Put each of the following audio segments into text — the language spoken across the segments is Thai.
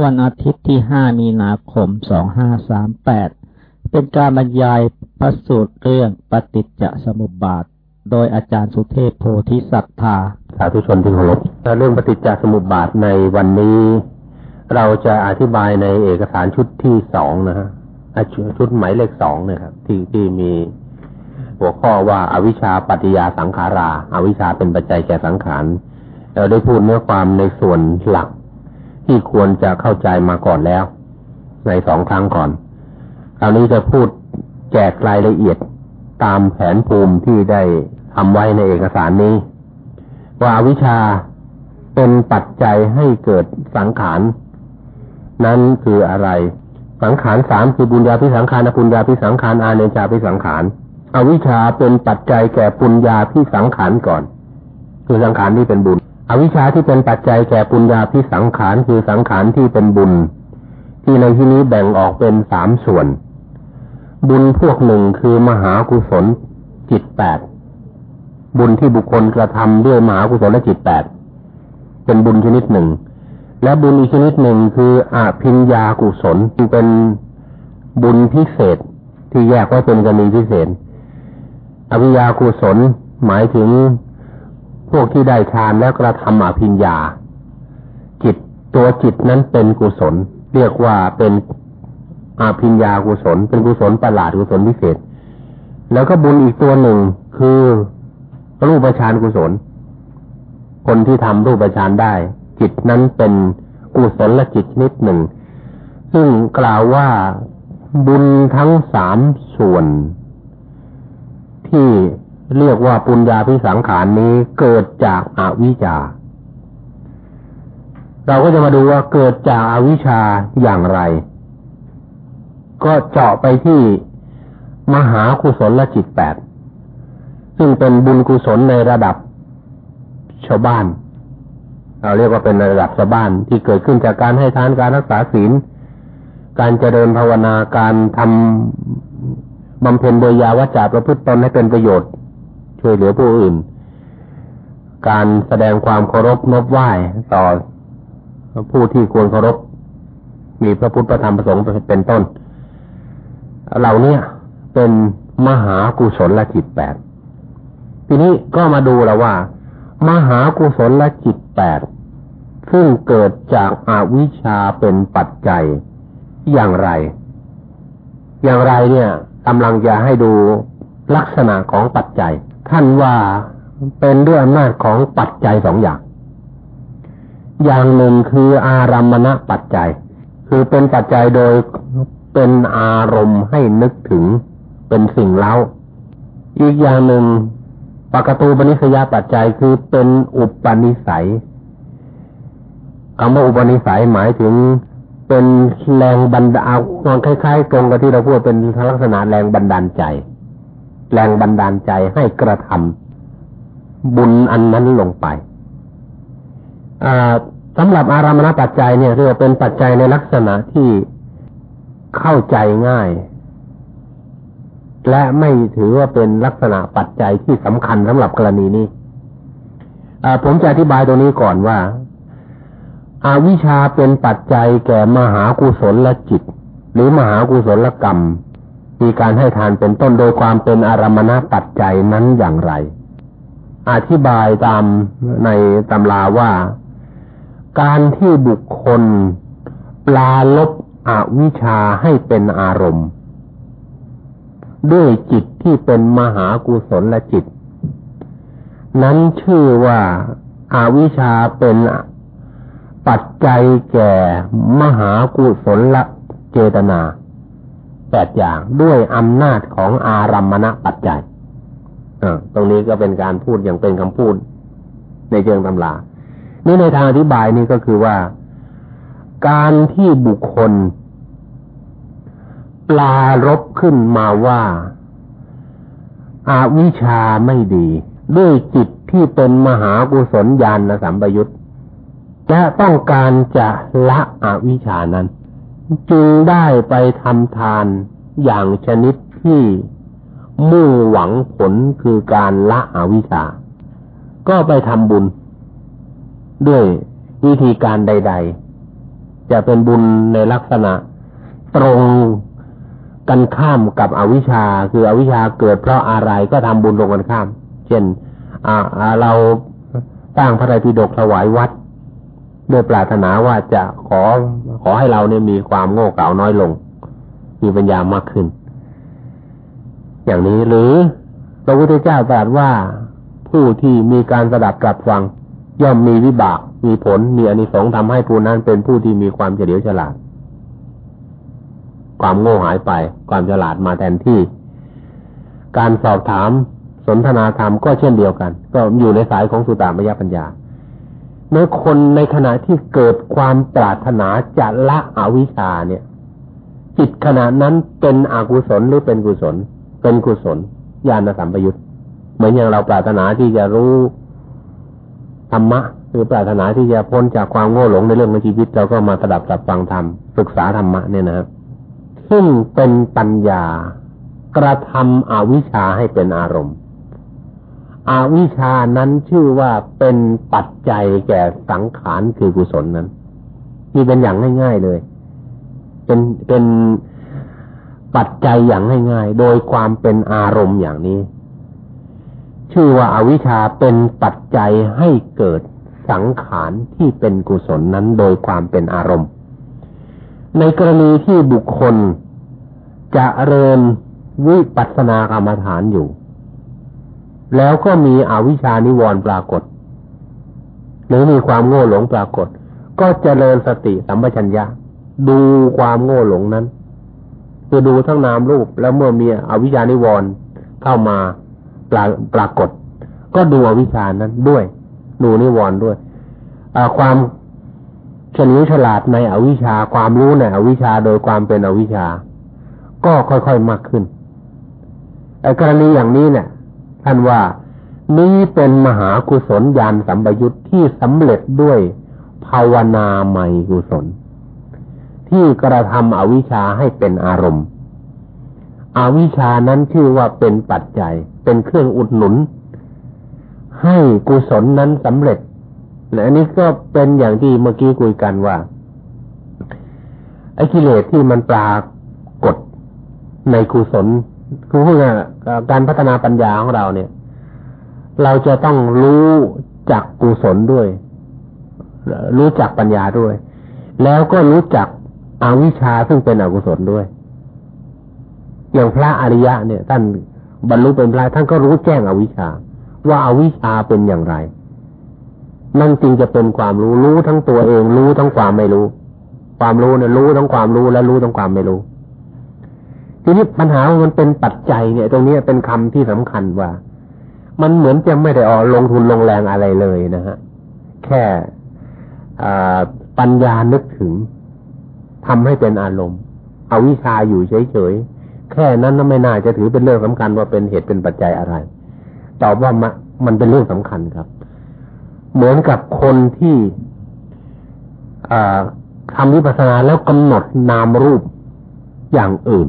วันอาทิตย์ที่ห้ามีนาคมสองห้าสามแปดเป็นการบรรยายพระสูตรเรื่องปฏิจจสมุปบาท โดยอาจารย์สุเทพโพธิสัตธาสาธุชนที่เคารพเรื่องปฏิจจสมุปบาทในวันนี้ เราจะอธิบายในเอกสารชุดที่สองนะฮะชุดหมายเลขสองนะครับที่ที่มีหัวข้อว่าอาวิชชาปัจจยาสังขาราอาวิชชาเป็นปัจจัยแก่สังขารเราได้พูดเนื้อความในส่วนหลัก ที่ควรจะเข้าใจมาก่อนแล้ว ในสองครั้งก่อน คราวนี้จะพูดแจกรายละเอียดตามแผนภูมิที่ได้ทำไว้ในเอกสารนี้ ว่าวิชาเป็นปัจจัยให้เกิดสังขาร นั้นคืออะไร สังขารสามคือบุญญาพิสังขารปุญญาพิสังขารอาเนจาพิสังขารอวิชาเป็นปัจจัยแก่ปุญญาพิสังขารก่อน คือสังขารที่เป็นบุญ อวิชชาที่เป็นปัจจัยแก่ปุญญาพิสังขารคือสังขารที่เป็นบุญ ที่ในที่นี้แบ่งออกเป็นสามส่วน บุญพวกหนึ่งคือมหากุศลจิตแปดบุญที่บุคคลกระทำด้วยมหากุศลและจิตแปดเป็นบุญชนิดหนึ่ง และบุญอีกชนิดหนึ่งคืออาพิญญากุศลเป็นบุญพิเศษที่แยกไว้เป็นกรณีพิเศษอภิญญากุศลหมายถึง พวกที่ได้ฌานแล้วกระทำอภิญญา จิตตัวจิตนั้นเป็นกุศล เรียกว่าเป็นอาภิญญากุศล เป็นกุศลประหลาดกุศลพิเศษ แล้วก็บุญอีกตัวหนึ่งคือรูปฌานกุศล คนที่ทำรูปฌานได้ จิตนั้นเป็นกุศลและจิตนิดหนึ่ง ซึ่งกล่าวว่าบุญทั้งสามส่วน ที่ เรียกว่าปุญญาพิสังขารนี้เกิดจากอาวิชชา เราก็จะมาดูว่าเกิดจากอาวิชชาอย่างไร ก็เจาะไปที่มหากุศลละจิตแปด ซึ่งเป็นบุญกุศลในระดับชาวบ้าน เราเรียกว่าเป็นระดับชาวบ้านที่เกิดขึ้นจากการให้ทานการรักษาศีล การเจริญภาวนาการทำบำเพ็ญโดยยาวัจจประพฤติตนให้เป็นประโยชน์ ช่วยเหลือผู้อื่น การแสดงความเคารพนบไหว้ต่อผู้ที่ควรเคารพ มีพระพุทธธรรมประสงค์เป็นต้น เหล่านี้เป็นมหากุศลละจิตแปด ทีนี้ก็มาดูแล้วว่า มหากุศลละจิตแปดซึ่งเกิดจากอาวิชชาเป็นปัจจัยอย่างไร อย่างไรเนี่ยกำลังจะให้ดูลักษณะของปัจจัย ท่านว่าเป็นด้วยอำนาจของปัจจัยสองอย่าง อย่างหนึ่งคืออารมมณปัจจัย คือเป็นปัจจัยโดยเป็นอารมณ์ให้นึกถึงเป็นสิ่งเล่าอีกอย่างหนึ่งปกตูปนิสยาปัจจัยคือเป็นอุปนิสัยคำว่าอุปนิสัยหมายถึงเป็นแรงบันดาลคล้ายๆตรงกับที่เราพูดเป็นลักษณะแรงบันดาลใจ แรงบันดาลใจให้กระทำบุญอันนั้นลงไปสำหรับอารามณปัจจัยเนี่ยเรียกว่าเป็นปัจจัยในลักษณะที่เข้าใจง่าย และไม่ถือว่าเป็นลักษณะปัจจัยที่สำคัญสำหรับกรณีนี้ผมจะอธิบายตรงนี้ก่อนว่าอาวิชาเป็นปัจจัยแก่มหากุศลและจิต หรือมหากุศลกรรม มีการให้ทานเป็นต้นโดยความเป็นอารมณปัจจัยนั้นอย่างไร อธิบายตามในตำราว่า การที่บุคคลปลาลบอวิชชาให้เป็นอารมณ์ ด้วยจิตที่เป็นมหากุศลและจิต นั้นชื่อว่าอาวิชชาเป็นปัจจัยแก่มหากุศลลเจตนา แปดอย่างด้วยอำนาจของอารัมมณปัจจัยตรงนี้ก็เป็นการพูดอย่างเป็นคำพูด ในเชิงตำรา นี่ในทางอธิบายนี่ก็คือว่า การที่บุคคล ปลารบขึ้นมาว่าอาวิชาไม่ดี ด้วยจิตที่เป็นมหากุศลญาณสัมปยุตและต้องการจะละอวิชานั้น จึงได้ไปทำทานอย่างชนิดที่มุ่งหวังผลคือการละอวิชชา ก็ไปทำบุญ ด้วยวิธีการใด ๆ จะเป็นบุญในลักษณะตรงกันข้ามกับอวิชชา คืออวิชชาเกิดเพราะอะไรก็ทำบุญตรงกันข้าม เช่นเราสร้างพระไตรปิฎกถวายวัด ด้วยปรารถนาว่าจะขอขอให้เราเนี่ยมีความโง่เขลาน้อยลง มีปัญญามากขึ้น อย่างนี้หรือพระพุทธเจ้าตรัสว่าผู้ที่มีการสดับกลับฟัง ย่อมมีวิบาก มีผลมีอนิสงส์ทำให้ผู้นั้นเป็นผู้ที่มีความเฉลียวฉลาด ความโง่หายไป ความฉลาดมาแทนที่ การสอบถามสนทนาธรรมก็เช่นเดียวกัน ก็อยู่ในสายของสุตตามยปัญญา เมื่อคนในขณะที่เกิดความปรารถนาจะละอวิชชาเนี่ย จิตขณะนั้นเป็นอกุศลหรือเป็นกุศล เป็นกุศลญาณสัมปยุตเหมือนอย่างเราปรารถนาที่จะรู้ธรรมะหรือปรารถนาที่จะพ้นจากความโง่หลงในเรื่องในชีวิตเราก็มาสดับสับฟังธรรมศึกษาธรรมะเนี่ยนะครับซึ่งเป็นปัญญากระทำอวิชชาให้เป็นอารมณ์ อวิชานั้นชื่อว่าเป็นปัจจัยแก่สังขารคือกุศลนั้นนี่เป็นอย่างง่าย ๆเลย เป็นเป็นปัจจัยอย่างง่ายๆ โดยความเป็นอารมณ์อย่างนี้ ชื่อว่าอาวิชชาเป็นปัจจัยให้เกิดสังขารที่เป็นกุศลนั้นโดยความเป็นอารมณ์ ในกรณีที่บุคคลจะเริญวิปัสสนากรรมฐานอยู่ แล้วก็มีอวิชานิวรณ์ปรากฏ หรือมีความโง่หลงปรากฏ ก็เจริญสติสัมปชัญญะ ดูความโง่หลงนั้น คือดูทั้งนามรูปแล้วเมื่อมีอวิชานิวรณ์เข้ามาปราปรากฏ ก็ดูอวิชานั้นด้วย ดูนิวรณ์ด้วยความเฉลียวฉลาดในอวิชาความรู้ในอวิชาโดยความเป็นอวิชา ก็ค่อยๆมากขึ้นไอ้กรณีอย่างนี้เนี่ย ท่านว่านี้เป็นมหากุศลญาณสัมปยุตที่สำเร็จด้วยภาวนาใหม่กุศล ที่กระทำอวิชชาให้เป็นอารมณ์อวิชชานั้นชื่อว่าเป็นปัจจัย เป็นเครื่องอุดหนุน ให้กุศลนั้นสำเร็จและอันนี้ก็เป็นอย่างที่เมื่อกี้คุยกันว่าไอ้กิเลสที่มันปรากฏในกุศล คือพูดง่ายการพัฒนาปัญญาของเราเนี่ย เราจะต้องรู้จักกุศลด้วย รู้จักปัญญาด้วย แล้วก็รู้จักอวิชชาซึ่งเป็นอกุศลด้วย อย่างพระอริยะเนี่ย ท่านบรรลุเป็นพระท่านก็รู้แจ้งอวิชชา ว่าอาวิชชาเป็นอย่างไร นั่นจริงจะเป็นความรู้รู้ทั้งตัวเอง รู้ทั้งความไม่รู้ ความรู้เนี่ยรู้ทั้งความรู้และรู้ทั้งความไม่รู้ ทีนี้ปัญหามันเป็นปัจจัยเนี่ย ตรงนี้เป็นคำที่สำคัญว่า มันเหมือนจะไม่ได้ออกลงทุนลงแรงอะไรเลยนะฮะแค่ปัญญานึกถึงทำให้เป็นอารมณ์เอาวิชาอยู่เฉยๆแค่นั้นไม่น่าจะถือเป็นเรื่องสำคัญว่าเป็นเหตุเป็นปัจจัยอะไรตอบว่ามันเป็นเรื่องสำคัญครับ เหมือนกับคนที่ทำวิปัสสนาแล้วกำหนดนามรูปอย่างอื่น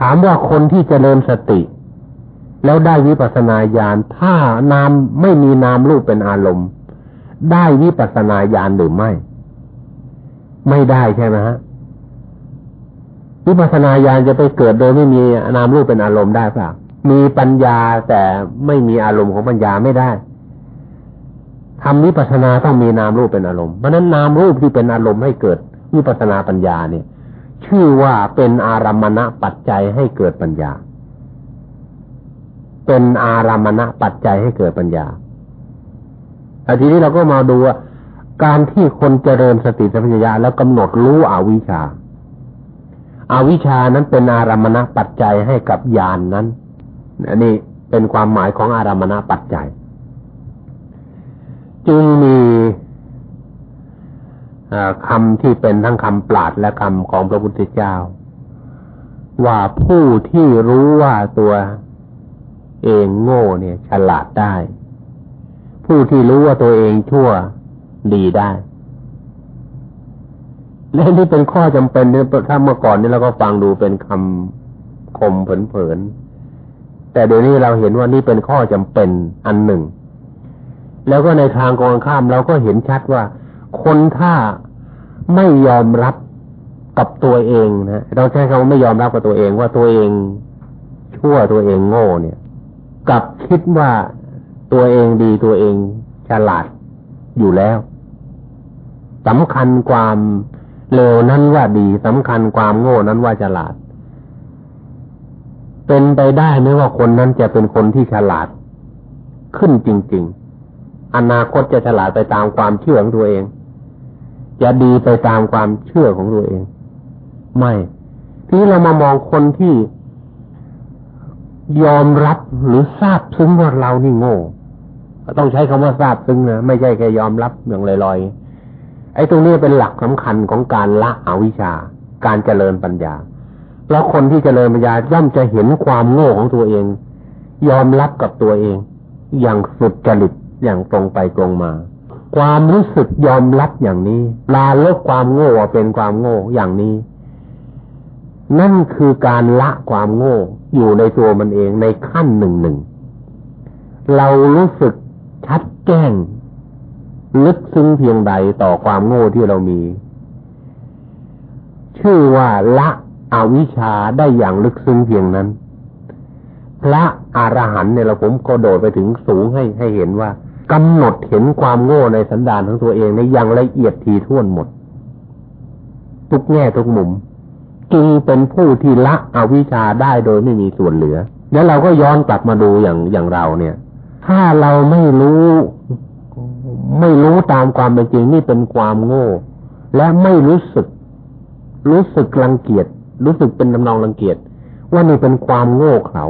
ถามว่าคนที่จเจริญสติ แล้วได้วิปัสนาญาณถ้านามไม่มีนามรูปเป็นอารมณ์ ได้วิปัสนาญาณหรือไม่ ไม่ได้ใช่ไหมฮะวิปัสนาญาณจะไปเกิดโดยไม่มีนามรูปเป็นอารมณ์ได้ป่ะมีปัญญาแต่ไม่มีอารมณ์ของปัญญาไม่ได้ทำวิปัสนาต้องมีนามรูปเป็นอารมณ์เพราะนั้นนามรูปที่เป็นอารมณ์ให้เกิดวิปัสนาปัญญาเนี่ย ชื่อว่าเป็นอารมณะปัจจัยให้เกิดปัญญา เป็นอารมณะปัจจัยให้เกิดปัญญาแต่ทีนี้เราก็มาดูว่าการที่คนเจริญสติสัมปชัญญะแล้วกำหนดรู้อวิชชาอาวิชานั้นเป็นอารมณะปัจจัยให้กับญาณนนั้นอันนี้เป็นความหมายของอารมณะปัจจัย จึงมี คำที่เป็นทั้งคำปราดและคำของพระพุทธเจ้า ว่าผู้ที่รู้ว่าตัวเองโง่เนี่ย ฉลาดได้ ผู้ที่รู้ว่าตัวเองชั่วดีได้ และนี่เป็นข้อจำเป็นเนี่ยถ้าเมื่อก่อนนี่เราก็ฟังดูเป็นคำคมเผินๆแต่เดี๋ยวนี้เราเห็นว่านี่เป็นข้อจำเป็นอันหนึ่ง แล้วก็ในทางกองข้ามเราก็เห็นชัดว่า คนถ้าไม่ยอมรับกับตัวเองนะเราใช้คำว่าไม่ยอมรับกับตัวเองว่าตัวเองชั่วตัวเองโง่เนี่ยกับคิดว่าตัวเองดีตัวเองฉลาดอยู่แล้วสำคัญความเลวนั้นว่าดีสำคัญความโง่นั้นว่าฉลาด เป็นไปได้ไหมว่าคนนั้นจะเป็นคนที่ฉลาดขึ้นจริง ๆ อนาคตจะฉลาดไปตามความเชื่อของตัวเอง จะดีไปตามความเชื่อของตัวเอง ไม่ที่เรามามองคนที่ยอมรับหรือทราบซึ้งว่าเรานี่โง่ต้องใช้คำว่าทราบซึ้งนะไม่ใช่แค่ยอมรับอย่างลอยๆไอ้ตรงนี้เป็นหลักสำคัญของการละอวิชชา การเจริญปัญญาแล้วคนที่เจริญปัญญาย่อมจะเห็นความโง่ของตัวเอง ยอมรับกับตัวเอง อย่างสุดจริตอย่างตรงไปตรงมา ความรู้สึกยอมรับอย่างนี้ลาลบความโง่เป็นความโง่อย่างนี้ นั่นคือการละความโง่อยู่ในตัวมันเองในขั้นหนึ่งหนึ่งเรารู้สึกชัดแจ้ง ลึกซึ้งเพียงใดต่อความโง่ที่เรามี ชื่อว่าละอวิชชาได้อย่างลึกซึ้งเพียงนั้น พระอรหันต์เนี่ยเราผมก็โดดไปถึงสูงให้ให้เห็นว่า กำหนดเห็นความโง่ในสันดานของตัวเองในอย่างละเอียดทีท่วนหมด ทุกแง่ทุกมุม จึงเป็นผู้ที่ละอวิชชาได้โดยไม่มีส่วนเหลือ แล้วเราก็ย้อนกลับมาดูอย่างอย่างเราเนี่ย ถ้าเราไม่รู้ ไม่รู้ตามความเป็นจริงนี่เป็นความโง่ และไม่รู้สึก รู้สึกรังเกียจรู้สึกเป็นนำนองรังเกียจว่านี่เป็นความโง่เขา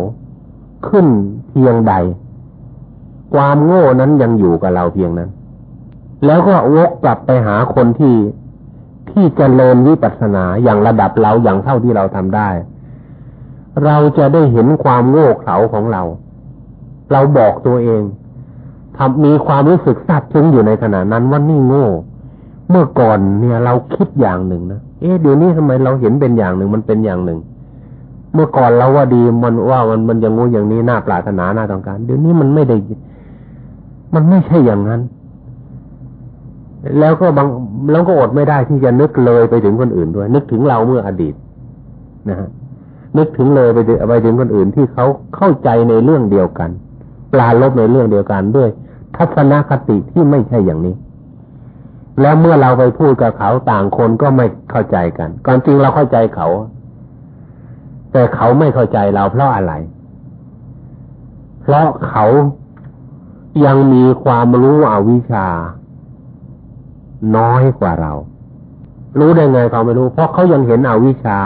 ขึ้นเพียงใด ความโง่นั้นยังอยู่กับเราเพียงนั้น แล้วก็วกกลับไปหาคนที่ที่จเจริญวิปัสสนาอย่างระดับเราอย่างเท่าที่เราทำได้ เราจะได้เห็นความโง่เขลาของเรา เราบอกตัวเองทำมีความรู้สึกซาบซึ้งอยู่ในขณะนั้นว่านี่โง่ เมื่อก่อนเนี่ยเราคิดอย่างหนึ่งนะเอ๊ะเดี๋ยวนี้ทำไมเราเห็นเป็นอย่างหนึ่งมันเป็นอย่างหนึ่ง เมื่อก่อนเราว่าดีมันว่ามันมันอย่างงูอย่างนี้น่าปรารถนาน่าต้องการ เดี๋ยวนี้มันไม่ได้ มันไม่ใช่อย่างนั้น แล้วก็บางแล้วก็อดไม่ได้ที่จะนึกเลยไปถึงคนอื่นด้วย นึกถึงเราเมื่ออดีตนะฮะนึกถึงเลยไปไปถึงคนอื่นที่เขาเข้าใจในเรื่องเดียวกัน ปลาลบในเรื่องเดียวกันด้วย ทัศนคติที่ไม่ใช่อย่างนี้ แล้วเมื่อเราไปพูดกับเขาต่างคนก็ไม่เข้าใจกันก่อนจริงเราเข้าใจเขา แต่เขาไม่เข้าใจเราเพราะอะไร เพราะเขา ยังมีความรู้อวิชชา น้อยกว่าเรา รู้ได้ไงเขาไม่รู้ เพราะเขายังเห็นอวิชชา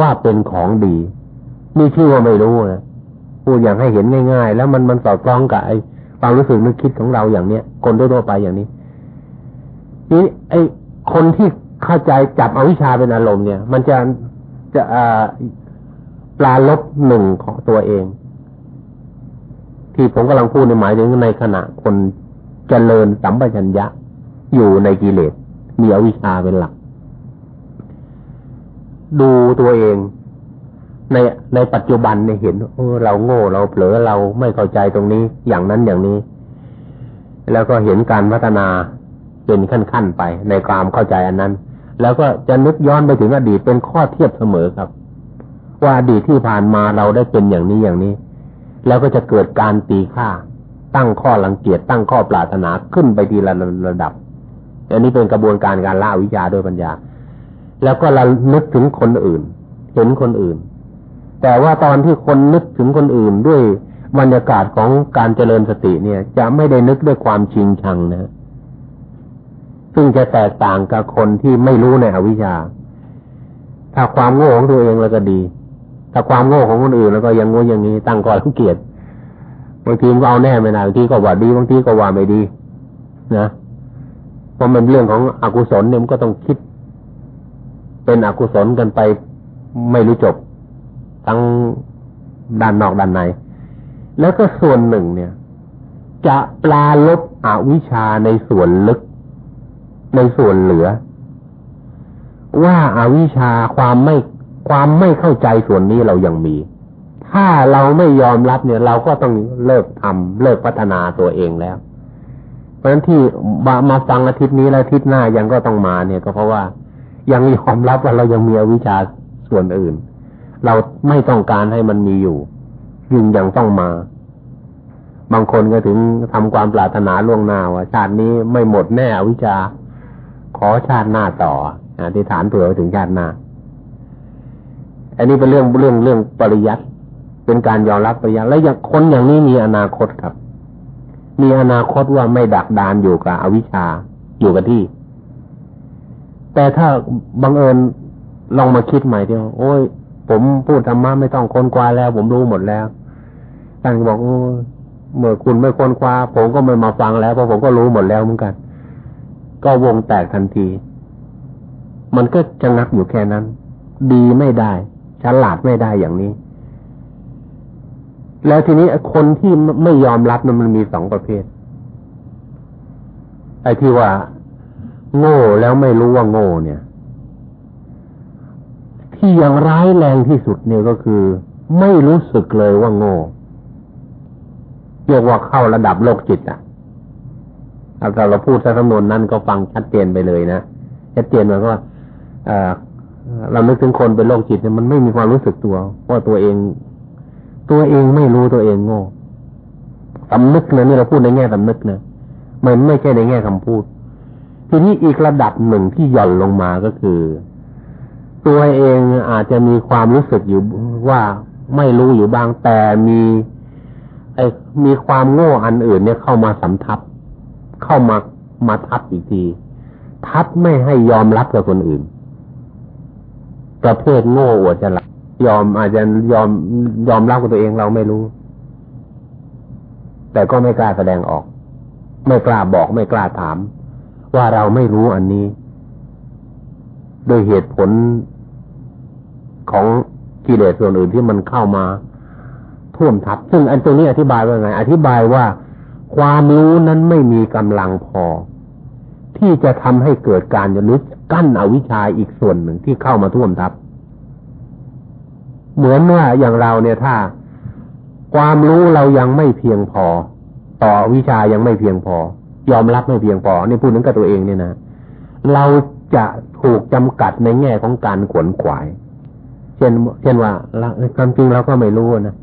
ว่าเป็นของดีนี่ชื่อว่าไม่รู้นะพูดอย่างให้เห็นง่ายๆ แล้วมันมันสอดคล้องกับไอ้ความรู้สึกนึกคิดของเราอย่างเนี้ยคนทั่วไปอย่างนี้นี่ไอ้คนที่เข้าใจจับอวิชชาเป็นอารมณ์เนี่ย มันจะจะปลาลบหนึ่งของตัวเอง ที่ผมกำลังพูดในหมายถึงในขณะคนเจริญสัมปชัญญะอยู่ในกิเลสมีอวิชชาเป็นหลัก ดูตัวเองในในปัจจุบันเนี่ยเห็นเออเราโง่เราเผลอเราไม่เข้าใจตรงนี้อย่างนั้นอย่างนี้ แล้วก็เห็นการพัฒนาเป็นขั้นๆไปในความเข้าใจอันนั้น แล้วก็จะนึกย้อนไปถึงอดีตเป็นข้อเทียบเสมอครับ ว่าอดีตที่ผ่านมาเราได้เป็นอย่างนี้อย่างนี้ แล้วก็จะเกิดการตีค่า ตั้งข้อรังเกียจตั้งข้อปรารถนาขึ้นไปทีละระดับ อันนี้เป็นกระบวนการการละวิชาด้วยปัญญา แล้วก็รานึกถึงคนอื่น เห็นคนอื่น แต่ว่าตอนที่คนนึกถึงคนอื่นด้วยบรรยากาศของการเจริญสติเนี่ย จะไม่ได้นึกด้วยความชิงชังนะซึ่งจะแตกต่างกับคนที่ไม่รู้ในอวิชชา ถ้าความโง่ของตัวเองแล้วก็ดี ถ้าความโง่ของคนอื่นแล้วก็ยังโง่อย่างนี้ตั้งก่อนเกียรติบางทีก็เอาแน่ไม่นานบางทีก็ว่าดีบางทีก็ว่าไม่ดี นะเพราะมันเรื่องของอกุศลเนี่ยมันก็ต้องคิด เป็นอกุศลกันไปไม่รู้จบ ทั้งด้านนอกด้านใน แล้วก็ส่วนหนึ่งเนี่ย จะปลาลบอวิชาในส่วนลึก ในส่วนเหลือ ว่าอาวิชาความไม่ ความไม่เข้าใจส่วนนี้เรายังมี ถ้าเราไม่ยอมรับเนี่ย เราก็ต้องเลิกทำเลิกพัฒนาตัวเองแล้ว เพราะฉะนั้นที่มามาฟังอาทิตย์นี้แล้วอาทิตย์หน้ายังก็ต้องมาเนี่ยก็เพราะว่ายังยอมรับว่าเรายังมีวิชาส่วนอื่น เราไม่ต้องการให้มันมีอยู่ยิ่งยังต้องมา บางคนก็ถึงทำความปรารถนาล่วงหน้าว่าชาตินี้ไม่หมดแน่อวิชาขอชาติหน้าต่ออธิษฐานเผื่อถึงชาติหน้า อันนี้เป็นเรื่องเรื่องเรื่องปริยัติเป็นการยอมรับปริยัติแล้วอย่างคนอย่างนี้มีอนาคตครับ มีอนาคตว่าไม่ดักดานอยู่กับอวิชชาอยู่กับที่ แต่ถ้าบังเอิญลองมาคิดใหม่เดียวโอ้ย ผมพูดธรรมะไม่ต้องค้นคว้าแล้ว ผมรู้หมดแล้วท่านบอกโอ้เมื่อคุณไม่ค้นคว้า ผมก็ไม่มาฟังแล้วเพราะผมก็รู้หมดแล้วเหมือนกัน ก็วงแตกทันที มันก็จะงักอยู่แค่นั้น ดีไม่ได้ ฉลาดไม่ได้อย่างนี้ แล้วทีนี้คนที่ไม่ยอมรับนั้นมันมีสองประเภท ไอ้ที่ว่า โง่แล้วไม่รู้ว่าโง่เนี่ย ที่ยังร้ายแรงที่สุดเนี่ยก็คือ ไม่รู้สึกเลยว่าโง่เรียกว่าเข้าระดับโลกจิตอะถ้าเราพูดใช้คำนวนนั้นก็ฟังชัดเจนไปเลยนะชัดเจนมายว่า เรานึกถึงคนเป็นโรคจิตเนี่ยมันไม่มีความรู้สึกตัวว่าตัวเอง ตัวเองไม่รู้ตัวเองโง่สำนึกนะนี่เราพูดในแง่สำนึกนะมันไม่ใช่ในแง่คำพูด ทีนี้อีกระดับหนึ่งที่หย่อนลงมาก็คือ ตัวเองอาจจะมีความรู้สึกอยู่ว่าไม่รู้อยู่บ้างแต่มีไอ้มีความโง่อันอื่นเนี่ยเข้ามาสำทับ เข้ามามาทับอีกที ทับไม่ให้ยอมรับกับคนอื่น ประเภทโง่อวดจะหลับยอมอาจจะยอมยอมรับกับตัวเองเราไม่รู้ แต่ก็ไม่กล้าแสดงออก ไม่กล้าบอกไม่กล้าถาม ว่าเราไม่รู้อันนี้ โดยเหตุผลของกิเลสส่วนอื่นที่มันเข้ามาท่วมทับ ซึ่งอันตรงนี้อธิบายว่าไง อธิบายว่าความรู้นั้นไม่มีกำลังพอ ที่จะทำให้เกิดการยลึกกั้นอวิชชาอีกส่วนหนึ่งที่เข้ามาท่วมทับ เหมือนว่าอย่างเราเนี่ยถ้า ความรู้เรายังไม่เพียงพอ ต่อวิชายังไม่เพียงพอ ยอมรับไม่เพียงพอนี่พูดถึงกับตัวเองเนี่ยนะเราจะถูกจำกัดในแง่ของการขวนขวาย เช่น เช่นว่าความจริงเราก็ไม่รู้นะ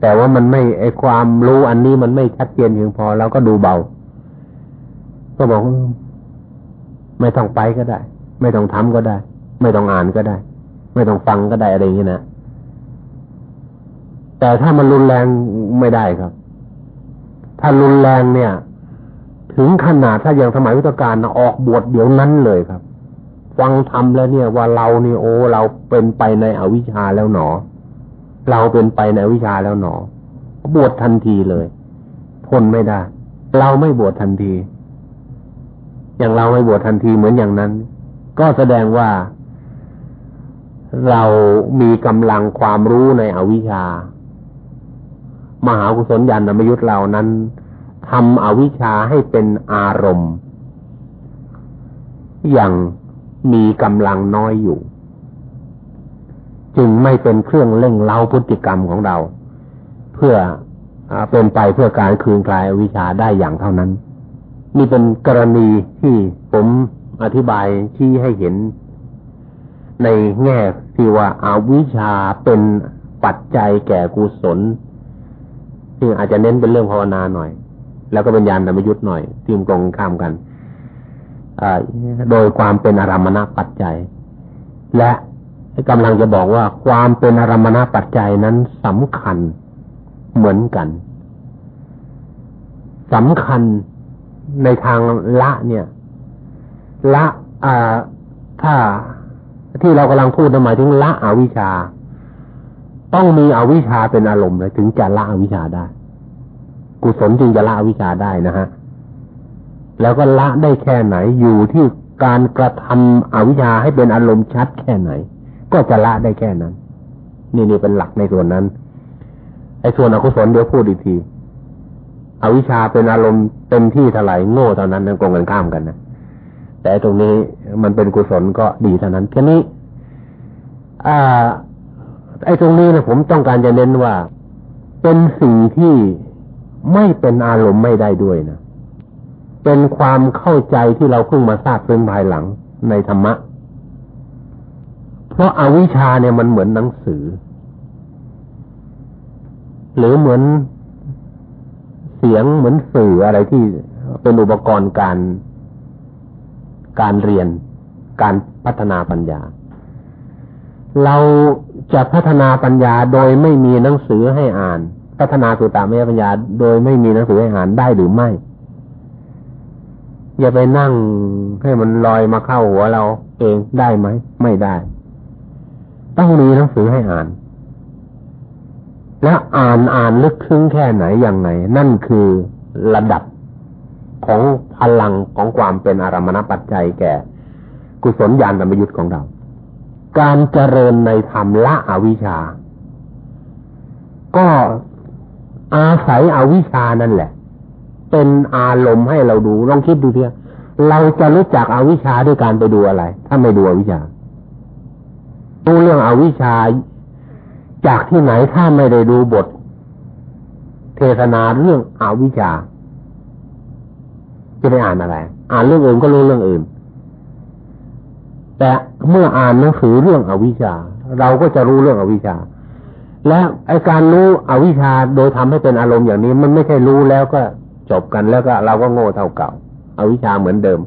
แต่ว่ามันไม่ไอความรู้อันนี้มันไม่ชัดเจนเพียงพอเราก็ดูเบา ก็บอกไม่ต้องไปก็ได้ ไม่ต้องทำก็ได้ ไม่ต้องอ่านก็ได้ ไม่ต้องฟังก็ได้อะไรอย่างนี้นะแต่ถ้ามันรุนแรงไม่ได้ครับ ถ้ารุนแรงเนี่ย ถึงขนาดถ้าอย่างสมัยวิทการนะออกบวชเดี๋ยวนั้นเลยครับ ฟังทำแล้วเนี่ย ว่าเรานี่โอ้เราเป็นไปในอวิชชาแล้วหนอ เราเป็นไปในวิชาแล้วหนอ บวชทันทีเลยทนไม่ได้ เราไม่บวชทันที อย่างเราไม่บวชทันทีเหมือนอย่างนั้น ก็แสดงว่าเรามีกำลังความรู้ในอวิชชา มหากุศลญาณมยุทธ์เรานั้นทำอวิชชาให้เป็นอารมณ์ อย่างมีกำลังน้อยอยู่ จึงไม่เป็นเครื่องเล่งเล้าพฤติกรรมของเรา เพื่อเป็นไปเพื่อการคืนคลายอวิชชาได้อย่างเท่านั้น นี่เป็นกรณีที่ผมอธิบายที่ให้เห็น ในแง่ที่ว่าอาวิชาเป็นปัจจัยแก่กุศลซึ่งอาจจะเน้นเป็นเรื่องภาวนาหน่อย แล้วก็เป็นญาณธรรมยุทธ์หน่อยที่มตรงข้ามกันโดยความเป็นอารมณปัจจัย และกำลังจะบอกว่าความเป็นอารมณปัจจัยนั้นสำคัญเหมือนกันสำคัญ ในทางละเนี่ย ละอ่าถ้าที่เรากำลังพูดหมายถึงละอวิชชา ต้องมีอวิชชาเป็นอารมณ์เลยถึงจะละอวิชชาได้ กุศลจึงจะละอวิชชาได้นะฮะแล้วก็ละได้แค่ไหนอยู่ที่การกระทำอวิชชาให้เป็นอารมณ์ชัดแค่ไหน ก็จะละได้แค่นั้น นี่นี่เป็นหลักในส่วนนั้นไอ้ส่วนอกุศลเดี๋ยวพูดอีกที อวิชชาเป็นอารมณ์เต็มที่เท่าไหร่โง่เท่านั้นนั่นกงกันข้ามกันนะแต่ตรงนี้มันเป็นกุศลก็ดีเท่านั้นแค่นี้อ่าไอ้ตรงนี้นะผมต้องการจะเน้นว่า เป็นสิ่งที่ไม่เป็นอารมณ์ไม่ได้ด้วยนะเป็นความเข้าใจที่เราเพิ่งมาทราบเป็นภายหลังในธรรมะ เพราะอาวิชชาเนี่ยมันเหมือนหนังสือ หรือเหมือน เสียงเหมือนสื่ออะไรที่เป็นอุปกรณ์การการเรียนการพัฒนาปัญญา เราจะพัฒนาปัญญาโดยไม่มีหนังสือให้อ่าน พัฒนาสุตตามยปัญญา โดยไม่มีหนังสือให้อ่านได้หรือไม่ อย่าไปนั่งให้มันลอยมาเข้าหัวเราเองได้ไหม ไม่ได้ ต้องมีหนังสือให้อ่าน และอ่านอ่านลึกซึ้งแค่ไหนอย่างไรนั่นคือระดับของพลังของความเป็นอารมณปัจจัยแก่ กุศลญาณธรรมยุทธ์ของเรา การเจริญในธรรมละอวิชชา ก็อาศัยอวิชชานั่นแหละ เป็นอารมณ์ให้เราดูลองคิดดูเถอะเราจะรู้จักอวิชชาด้วยการไปดูอะไร ถ้าไม่ดูอวิชชาดูเรื่องอวิชชา จากที่ไหนถ้าไม่ได้ดูบท เทศนาเรื่องอวิชชา จะไปอ่านอะไร อ่านเรื่องอื่นก็รู้เรื่องอื่น แต่เมื่ออ่านหนังสือเรื่องอวิชชา เราก็จะรู้เรื่องอวิชชา และไอการรู้อวิชชาโดยทำให้เป็นอารมณ์อย่างนี้ มันไม่ใช่รู้แล้วก็จบกันแล้วก็เราก็โง่เท่าเก่าอาวิชชาเหมือนเดิม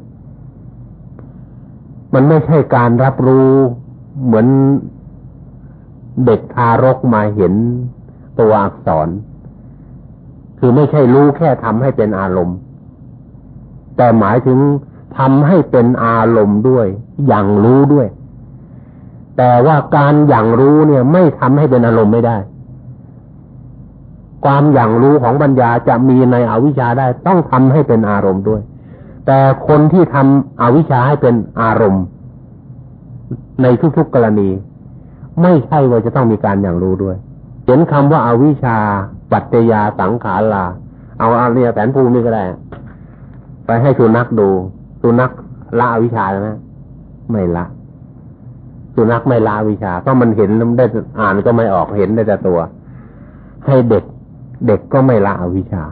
มันไม่ใช่การรับรู้เหมือน เด็กทารกมาเห็นตัวอักษร คือไม่ใช่รู้แค่ทำให้เป็นอารมณ์ แต่หมายถึงทำให้เป็นอารมณ์ด้วย อย่างรู้ด้วย แต่ว่าการอย่างรู้เนี่ย ไม่ทำให้เป็นอารมณ์ไม่ได้ ความอย่างรู้ของปัญญาจะมีในอวิชชาได้ ต้องทำให้เป็นอารมณ์ด้วย แต่คนที่ทำอวิชชาให้เป็นอารมณ์ ในทุกๆกรณี ไม่ใช่ว่าจะต้องมีการอย่างรู้ด้วย เห็นคำว่าอาวิชชา ปัจจยาสังขาราเอาอาเรียแสนภูมินี่ก็ได้ ไปให้สุนัขดู สุนัขละอวิชาแล้วนะไม่ละ สุนัขไม่ละวิชา เพราะมันเห็นได้อ่านก็ไม่ออกเห็นได้แต่ตัว ให้เด็ก เด็กก็ไม่ละอวิชา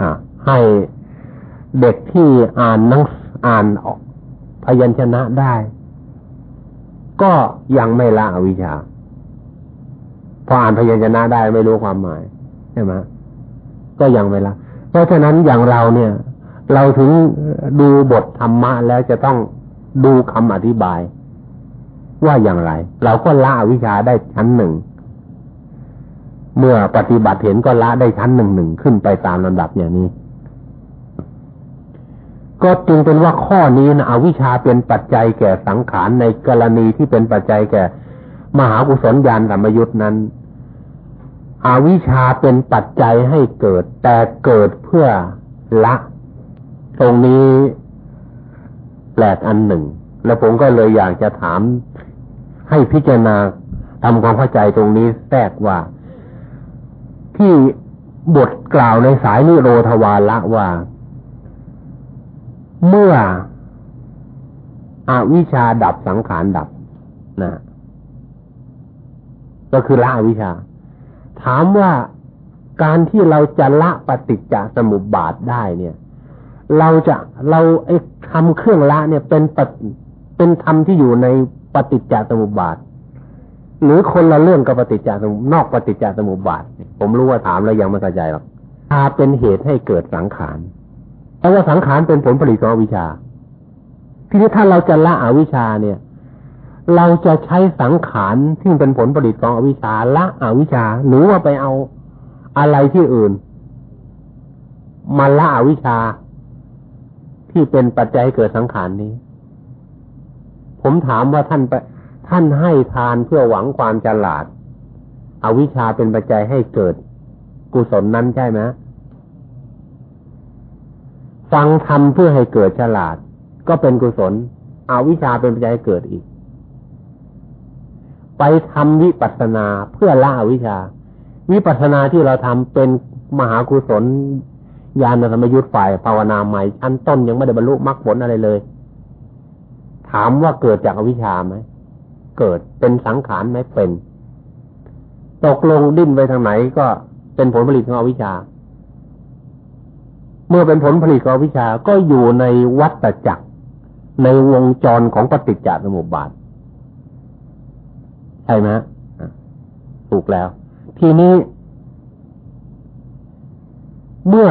อ่าให้เด็กที่อ่านนังอ่านออกพยัญชนะได้ ก็ยังไม่ละวิชาพออ่านพยัญชนะได้ไม่รู้ความหมายใช่ไหมก็ยังไม่ละเพราะฉะนั้นอย่างเราเนี่ย เราถึงดูบทธรรมะแล้วจะต้องดูคำอธิบาย ว่าอย่างไร เราก็ละวิชาได้ชั้นหนึ่ง เมื่อปฏิบัติเห็นก็ละได้ชั้นหนึ่งหนึ่งขึ้นไปตามลำดับอย่างนี้ ก็จึงเป็นว่าข้อนี้นะอวิชาเป็นปัจจัยแก่สังขารในกรณีที่เป็นปัจจัยแก่ มหากุศลญาณธรรมยุทธ์นั้น อวิชชาเป็นปัจจัยให้เกิด แต่เกิดเพื่อละ ตรงนี้แปลกอันหนึ่ง แล้วผมก็เลยอยากจะถามให้พิจารณาทำความเข้าใจตรงนี้แทรกว่า ที่บทกล่าวในสายนิโรธวาละว่า เมื่ออวิชาดับสังขารดับนะก็คือละอวิชา ถามว่าการที่เราจะละปฏิจจสมุปบาทได้เนี่ย เราจะเราไอ้ทำเครื่องละเนี่ยเป็นปเป็นธรรมที่อยู่ในปฏิจจสมุปบาท หรือคนละเรื่องกับปฏิจจสมุปนอกปฏิจจสมุปบาท ผมรู้ว่าถามแล้วยังไม่เข้าใจหรอกถ้าเป็นเหตุให้เกิดสังขาร เพราะว่าสังขารเป็นผลผลิตของอวิชชาทีนี้ถ้าเราจะละอวิชชาเนี่ย เราจะใช้สังขารที่เป็นผลผลิตของอวิชชาละอวิชชาหรือว่าไปเอาอะไรที่อื่นมาละอวิชชาที่เป็นปัจจัยเกิดสังขารนี้ ผมถามว่าท่านไปท่านให้ทานเพื่อหวังความฉลาด อวิชชาเป็นปัจจัยให้เกิด กุศลนั้นใช่ไหม ฟังธรรมเพื่อให้เกิดฉลาด ก็เป็นกุศลเอาวิชาเป็นปัจจัยให้เกิดอีก ไปทำวิปัสสนาเพื่อละวิชา วิปัสสนาที่เราทำเป็นมหากุศลญาณธรรมยุทธ์ฝ่ายภาวนาใหม่ชั้นต้นยังไม่ได้บรรลุมรรคผลอะไรเลย ถามว่าเกิดจากอวิชชาไหมเกิดเป็นสังขารไหมเป็น ตกลงดิ้นไปทางไหนก็เป็นผลผลิตของอวิชชา เมื่อเป็นผลผลิตของวิชาก็อยู่ในวัฏจักร ในวงจรของปฏิจจสมุปบาท ใช่ไหมถูกแล้ว ทีนี้ เมื่อ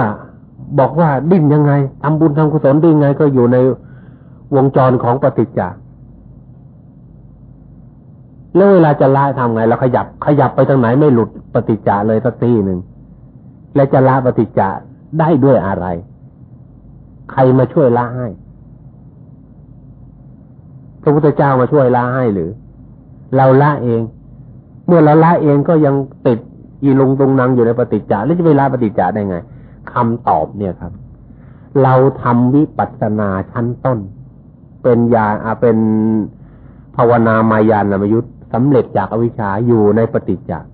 บอกว่าดิ้นยังไงทำบุญทำกุศลดิ้นยังไง ก็อยู่ในวงจรของปฏิจจ์แล้วเวลาจะละทำไงเราขยับขยับไปทางไหนไม่หลุดปฏิจจ์เลยสักทีหนึ่งและจะละปฏิจจ์ ได้ด้วยอะไร ใครมาช่วยละให้ พระพุทธเจ้ามาช่วยละให้หรือ เราละเอง เมื่อเราละเองก็ยังติดอีลงตรงนังอยู่ในปฏิจจ์แล้วจะไปละปฏิจจ์ได้ไงคำตอบเนี่ยครับ เราทำวิปัสสนาชั้นต้น เป็นยาอาเป็นภาวนามายานามยุทธสำเร็จจากอวิชชาอยู่ในปฏิจจ์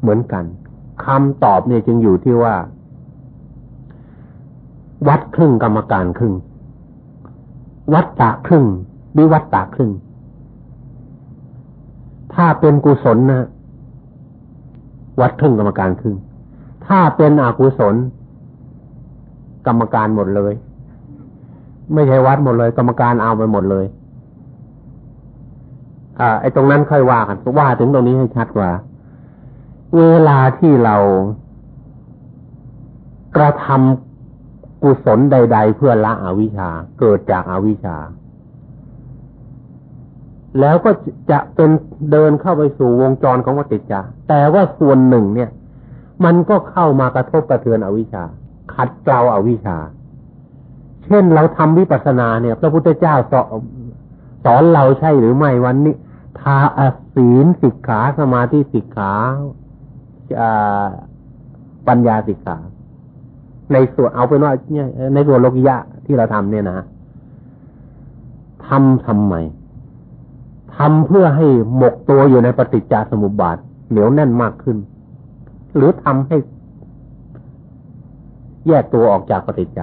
เหมือนกันคำตอบเนี่ยจึงอยู่ที่ว่า วัดครึ่งกรรมการครึ่ง วัดตะครึ่งวิวัดตะครึ่ง ถ้าเป็นกุศลนะวัดครึ่งกรรมการครึ่ง ถ้าเป็นอกุศล กรรมการหมดเลย ไม่ใช่วัดหมดเลย กรรมการเอาไปหมดเลยอ่าไอ้ตรงนั้นค่อยว่ากันว่าถึงตรงนี้ให้ชัดว่า เวลาที่เรากระทำ กุศลใด ๆ เพื่อละอวิชชา เกิดจากอาวิชชา แล้วก็จะเป็นเดินเข้าไปสู่วงจรของวัฏจักรแต่ว่าส่วนหนึ่งเนี่ย มันก็เข้ามากระทบกระเทือนอวิชชา ขัดเกลาอาวิชชา เช่นเราทำวิปัสสนาเนี่ย พระพุทธเจ้าสอนสอนเราใช่หรือไม่วันนี้ทาอศีลสิกขาสมาธิสิกขาปัญญาสิกขา ในส่วนเอาเป็นว่าเนี่ยในส่วนโลกิยะที่เราทำเนี่ยนะทำทำไมทำเพื่อให้หมกตัวอยู่ในปฏิจจสมุปบาทเหนียวแน่นมากขึ้น หรือทำให้ แยกตัวออกจากปฏิจจ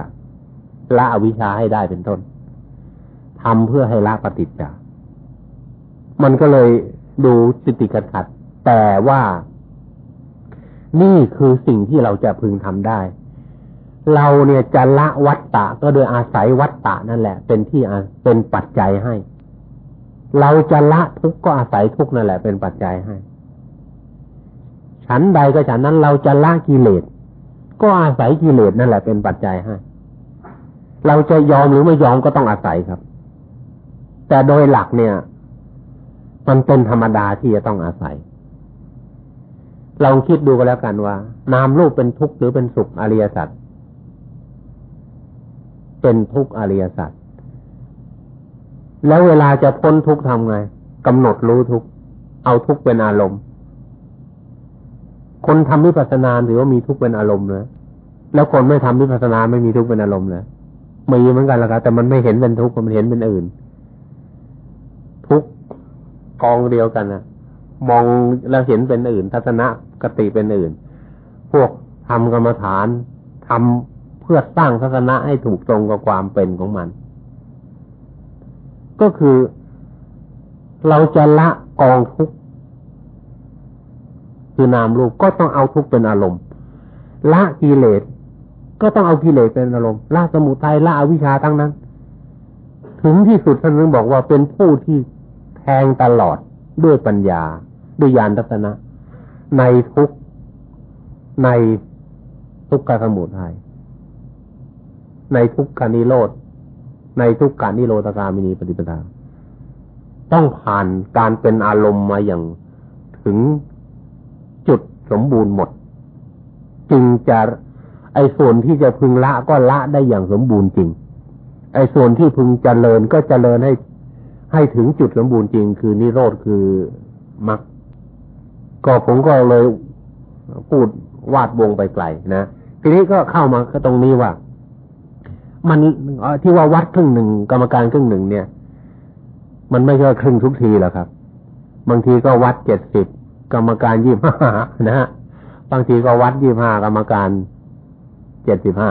ละอวิชชาให้ได้เป็นต้นทำเพื่อให้ละปฏิจจมันก็เลยดูติติขัดขัดแต่ว่านี่คือสิ่งที่เราจะพึงทำได้ เราเนี่ยจะละวัตตะก็โดยอาศัยวัตตะนั่นแหละ เป็นที่เป็นปัจจัยให้ เราจะละทุกข์ก็อาศัยทุกข์นั่นแหละ เป็นปัจจัยให้ฉันใดก็ฉันนั้นเราจะละกิเลสก็อาศัยกิเลสนั่นแหละ เป็นปัจจัยให้เราจะยอมหรือไม่ยอมก็ต้องอาศัยครับ แต่โดยหลักเนี่ย มันเป็นธรรมดาที่จะต้องอาศัยลองคิดดูก็แล้วกันว่า นามรูปเป็นทุกข์หรือเป็นสุขอริยสัจ เป็นทุกข์อริยสัจแล้วเวลาจะพ้นทุกข์ทำไงกำหนดรู้ทุกข์เอาทุกข์เป็นอารมณ์ คนทำวิปัสสนาถือว่ามีทุกข์เป็นอารมณ์เลยแล้วคนไม่ทำวิปัสสนาไม่มีทุกข์เป็นอารมณ์เลยมีเหมือนกันละครับแต่มันไม่เห็นเป็นทุกข์มันเห็นเป็นอื่น ทุกกองเดียวกันนะมองแล้วเห็นเป็นอื่น ทัศนะกติเป็นอื่น พวกทำกรรมฐานทำ เพื่อสร้างทัศนะให้ถูกตรงกับความเป็นของมัน ก็คือเราจะละกองทุกข์คือนามรูปก็ต้องเอาทุกเป็นอารมณ์ ละกิเลสก็ต้องเอากิเลสเป็นอารมณ์ละสมุทัยละอวิชชาทั้งนั้น ถึงที่สุดท่านนึงบอกว่าเป็นผู้ที่แทงตลอดด้วยปัญญา ด้วยญาณทัศนะ ในทุกในทุกขสมุทัย ในทุกขานิโรธในทุกการนิโรธกามินีปฏิปทาต้องผ่านการเป็นอารมณ์มาอย่างถึงจุดสมบูรณ์หมด จึงจะไอ้ส่วนที่จะพึงละก็ละได้อย่างสมบูรณ์จริง ไอ้ส่วนที่พึงเจริญก็เจริญให้ให้ถึงจุดสมบูรณ์จริง คือนิโรธคือมรรคก็ผมก็เลยพูดวาดวงไปไกลนะทีนี้ก็เข้ามาก็ตรงนี้ว่า มันที่ว่าวัดครึ่งหนึ่งกรรมการครึ่งหนึ่งเนี่ย มันไม่ใช่ครึ่งทุกทีหรอกครับ บางทีก็วัดเจ็ดสิบกรรมการยี่ห้านะฮะบางทีก็วัดยี่ห้ากรรมการเจ็ดสิบห้า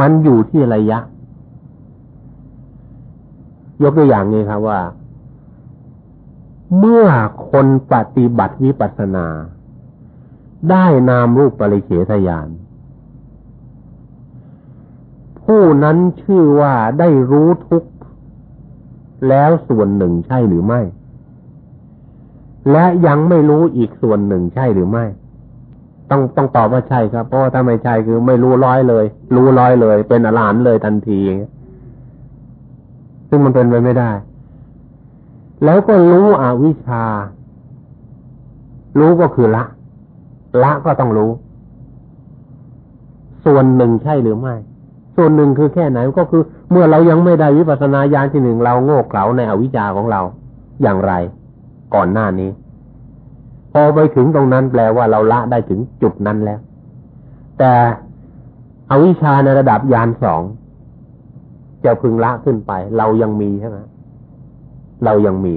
มันอยู่ที่ระยะ ยกตัวอย่างนี้ครับว่า เมื่อคนปฏิบัติวิปัสสนา ได้นามรูปปริเฉทยาน ผู้นั้นชื่อว่าได้รู้ทุกแล้วส่วนหนึ่งใช่หรือไม่ และยังไม่รู้อีกส่วนหนึ่งใช่หรือไม่ ต้องต้องตอบว่าใช่ครับ เพราะว่าถ้าไม่ใช่คือไม่รู้ร้อยเลย รู้ร้อยเลย เป็นอรหันเลยทันทีซึ่งมันเป็นไปไม่ได้ แล้วก็รู้อวิชชา รู้ก็คือละ ละก็ต้องรู้ ส่วนหนึ่งใช่หรือไม่ ส่วนหนึ่งคือแค่ไหนก็คือ เมื่อเรายังไม่ได้วิปัสสนาญาณที่หนึ่งเราโง่เขลาในอวิชชาของเราอย่างไร ก่อนหน้านี้ พอไปถึงตรงนั้นแปลว่าเราละได้ถึงจุดนั้นแล้ว แต่อวิชชาในระดับยานสองจะพึงละขึ้นไป เรายังมีใช่ไหมเรายังมี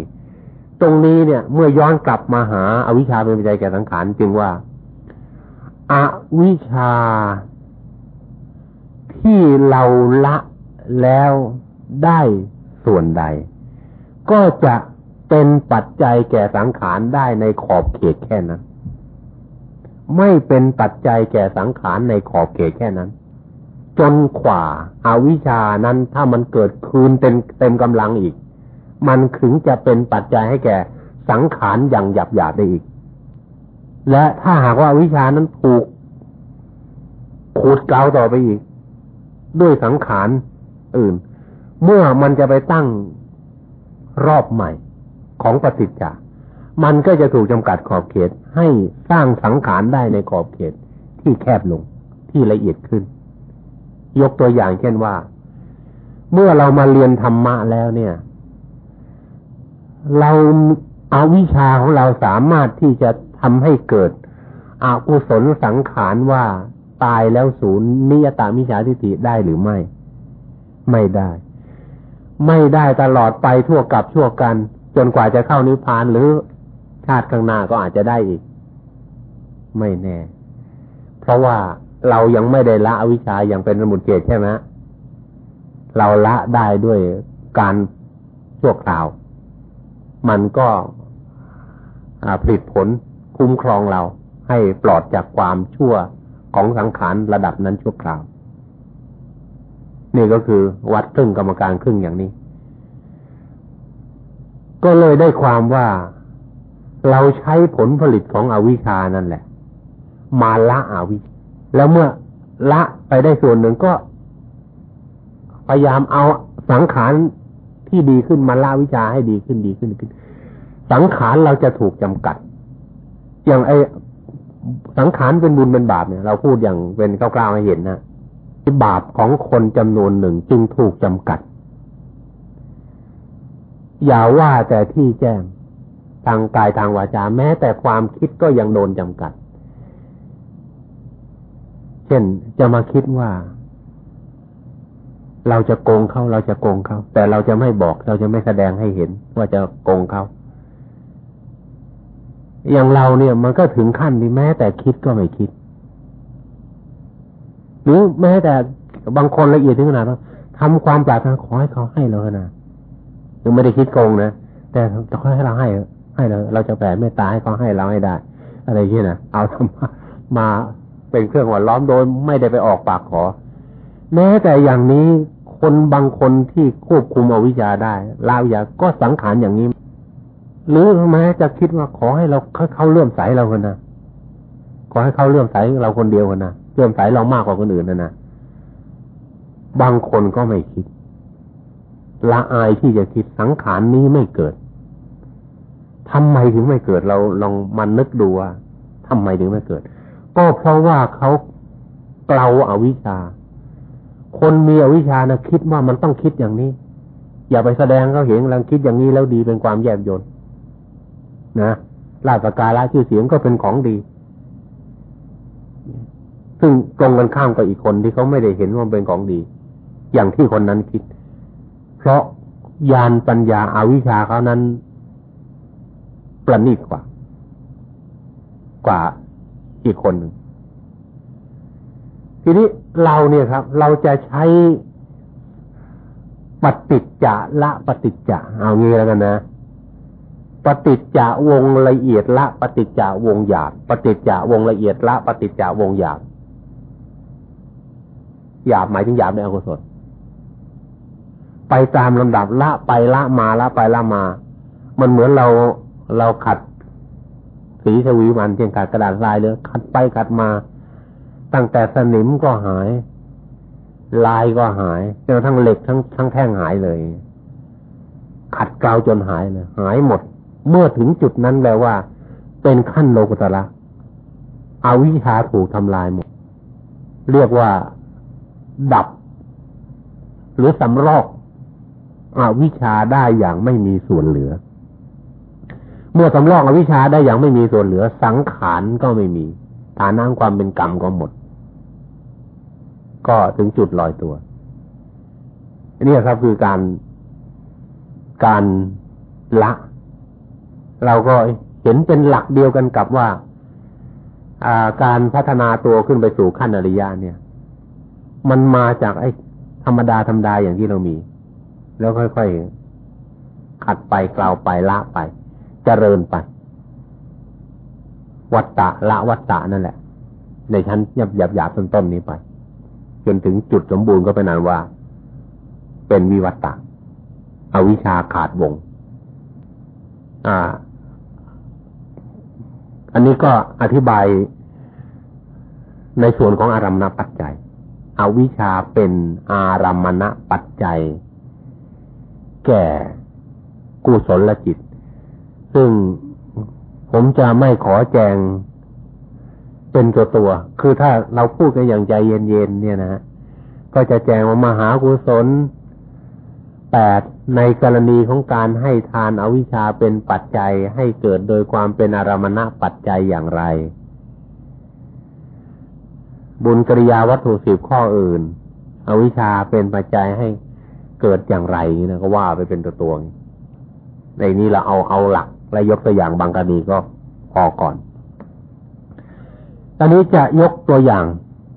ตรงนี้เนี่ย เมื่อย้อนกลับมาหาอาวิชชาเป็นปัจจัยแก่สังขารจึงว่าอาวิชชา ที่เราละแล้วได้ส่วนใด ก็จะเป็นปัจจัยแก่สังขารได้ในขอบเขตแค่นั้น ไม่เป็นปัจจัยแก่สังขารในขอบเขตแค่นั้น จนขว่าอาวิชานั้นถ้ามันเกิดคืนเต็มเต็มกำลังอีก มันถึงจะเป็นปัจจัยให้แก่สังขารอย่างหยาบหยาบได้อีก และถ้าหากว่าวิชานั้นถูกขูดเกลาต่อไปอีก ด้วยสังขารอื่น เมื่อมันจะไปตั้งรอบใหม่ของปฏิจจามันก็จะถูกจำกัดขอบเขตให้สร้างสังขารได้ในขอบเขตที่แคบลงที่ละเอียดขึ้น ยกตัวอย่างเช่นว่า เมื่อเรามาเรียนธรรมะแล้วเนี่ย เราเอาวิชาของเราสามารถที่จะทำให้เกิดอากุศลสังขารว่า ตายแล้วศูนย์นิยตามิจฉาทิฏฐิได้หรือไม่ ไม่ได้ ไม่ได้ตลอดไปทั่วกับชั่วกัน จนกว่าจะเข้านิพพานหรือชาติข้างหน้าก็อาจจะได้อีก ไม่แน่ เพราะว่าเรายังไม่ได้ละอวิชชาอย่างเป็นสมุทเจตใช่ไหมเราละได้ด้วยการชั่วคราว มันก็ผลิตผลคุ้มครองเราให้ปลอดจากความชั่ว ของสังขารระดับนั้นชั่วคราว นี่ก็คือวัดครึ่งกรรมการครึ่งอย่างนี้ ก็เลยได้ความว่าเราใช้ผลผลิตของอวิชานั่นแหละ มาละอวิชแล้วเมื่อละไปได้ส่วนหนึ่งก็ พยายามเอาสังขารที่ดีขึ้นมาละวิชาให้ดีขึ้นดีขึ้นขึ้น สังขารเราจะถูกจำกัด อย่างไอ สังขารเป็นบุญเป็นบาปเนี่ยเราพูดอย่างเป็นคร่าวๆให้เห็นนะบาปของคนจำนวนหนึ่งจึงถูกจำกัด อย่าว่าแต่ที่แจ้งทางกายทางวาจาแม้แต่ความคิดก็ยังโดนจำกัด เช่นจะมาคิดว่า เราจะโกงเขาเราจะโกงเขาแต่เราจะไม่บอกเราจะไม่แสดงให้เห็นว่าจะโกงเขา อย่างเราเนี่ยมันก็ถึงขั้นที่แม้แต่คิดก็ไม่คิด หรือแม้แต่บางคนละเอียดถึงขนาดว่าทำความปรารถนาขอให้เขาให้เรานะยังไม่ได้คิดโกงนะแต่ขอให้เราให้ให้เราเราจะแผ่เมตตาให้เขาให้เราให้ได้ อะไรอย่างนี้นะเอาทำมาเป็นเครื่องหวานล้อมโดยไม่ได้ไปออกปากขอ แม้แต่อย่างนี้คนบางคนที่ควบคุมอวิชชาได้ลาวิยาก็สังขารอย่างนี้ หรือแม้จะคิดว่าขอให้เราเขาเลื่อมใสเราคนนะขอให้เขาเลื่อมใสเราคนเดียวคนนะเลื่อมใสเรามากกว่าคนอื่นนะนะบางคนก็ไม่คิด ละอายที่จะคิดสังขารนี้ไม่เกิดทำไมถึงไม่เกิดเราลองมันนึกดูว่าทำไมถึงไม่เกิด ก็เพราะว่าเขาเกลาอาวิชชา คนมีอวิชชานะคิดว่ามันต้องคิดอย่างนี้ อย่าไปแสดงเขาเห็นกำลังคิดอย่างนี้แล้วดีเป็นความแยบยน นะลาบประการะชื่อเสียงก็เป็นของดี ซึ่งตรงกันข้ามกับอีกคนที่เขาไม่ได้เห็นว่าเป็นของดี อย่างที่คนนั้นคิด เพราะยานปัญญาอาวิชชาเขานั้นประณีตกว่า กว่าอีกคนหนึ่งทีนี้เราเนี่ยครับ เราจะใช้ปฏิจจะละปฏิจจะเอางี้แล้วกันนะ ปฏิจจวงละเอียดละปฏิจจวงหยาบปฏิจจวงละเอียดละปฏิจจวงหยาบหยาบหมายถึงหยาบในอกุศลไปตามลำดับละไปละมาละไปละมา มันเหมือนเราเราขัดสีชวีมันเช่นขัดกระดาษทรายเลยขัดไปขัดมา ตั้งแต่สนิมก็หาย ลายก็หายจนทั้งเหล็กทั้งทั้งแท่งหายเลย ขัดเกลาจนหายเลยหายหมด เมื่อถึงจุดนั้นแปลว่า เป็นขั้นโลกุตระอาวิชาถูกทำลายหมด เรียกว่าดับ หรือสำรอกอวิชาได้อย่างไม่มีส่วนเหลือ เมื่อสำรอกอวิชาได้อย่างไม่มีส่วนเหลือ สังขารก็ไม่มีฐานะความเป็นกรรมก็หมด ก็ถึงจุดลอยตัวนี่ครับคือการการละ เราก็เห็นเป็นหลักเดียวกันกับว่าการพัฒนาตัวขึ้นไปสู่ขั้นอริยะเนี่ย มันมาจากไอ้ธรรมดาธรรมดาอย่างที่เรามี แล้วค่อยๆขัดไปกล่าวไปละไปจเจริญไป วัตตะละวัตตะนั่นแหละ ในชั้นหยาบหยาบหยาบต้นๆนี้ไป จนถึงจุดสมบูรณ์ก็เป็นนั้นว่า เป็นวิวัตตะอวิชาขาดวง อ่า อันนี้ก็อธิบายในส่วนของอารมณปัจจัย อวิชาเป็นอารมณปัจจัย แก่กุศลจิต ซึ่งผมจะไม่ขอแจงเป็นตัวตัว คือถ้าเราพูดกันอย่างใจเย็นๆเนี่ยนะ ก็จะแจงว่ามหากุศลแปด ในกรณีของการให้ทานอวิชชาเป็นปัจจัยให้เกิดโดยความเป็นอารมณะปัจจัยอย่างไร บุญกริยาวัตถุสิบข้ออื่น อวิชชาเป็นปัจจัยให้เกิดอย่างไรนะก็ว่าไปเป็นตัวตัวในนี้เราเอาเอาหลักและยกตัวอย่างบางกรณีก็พอก่อน ตอนนี้จะยกตัวอย่าง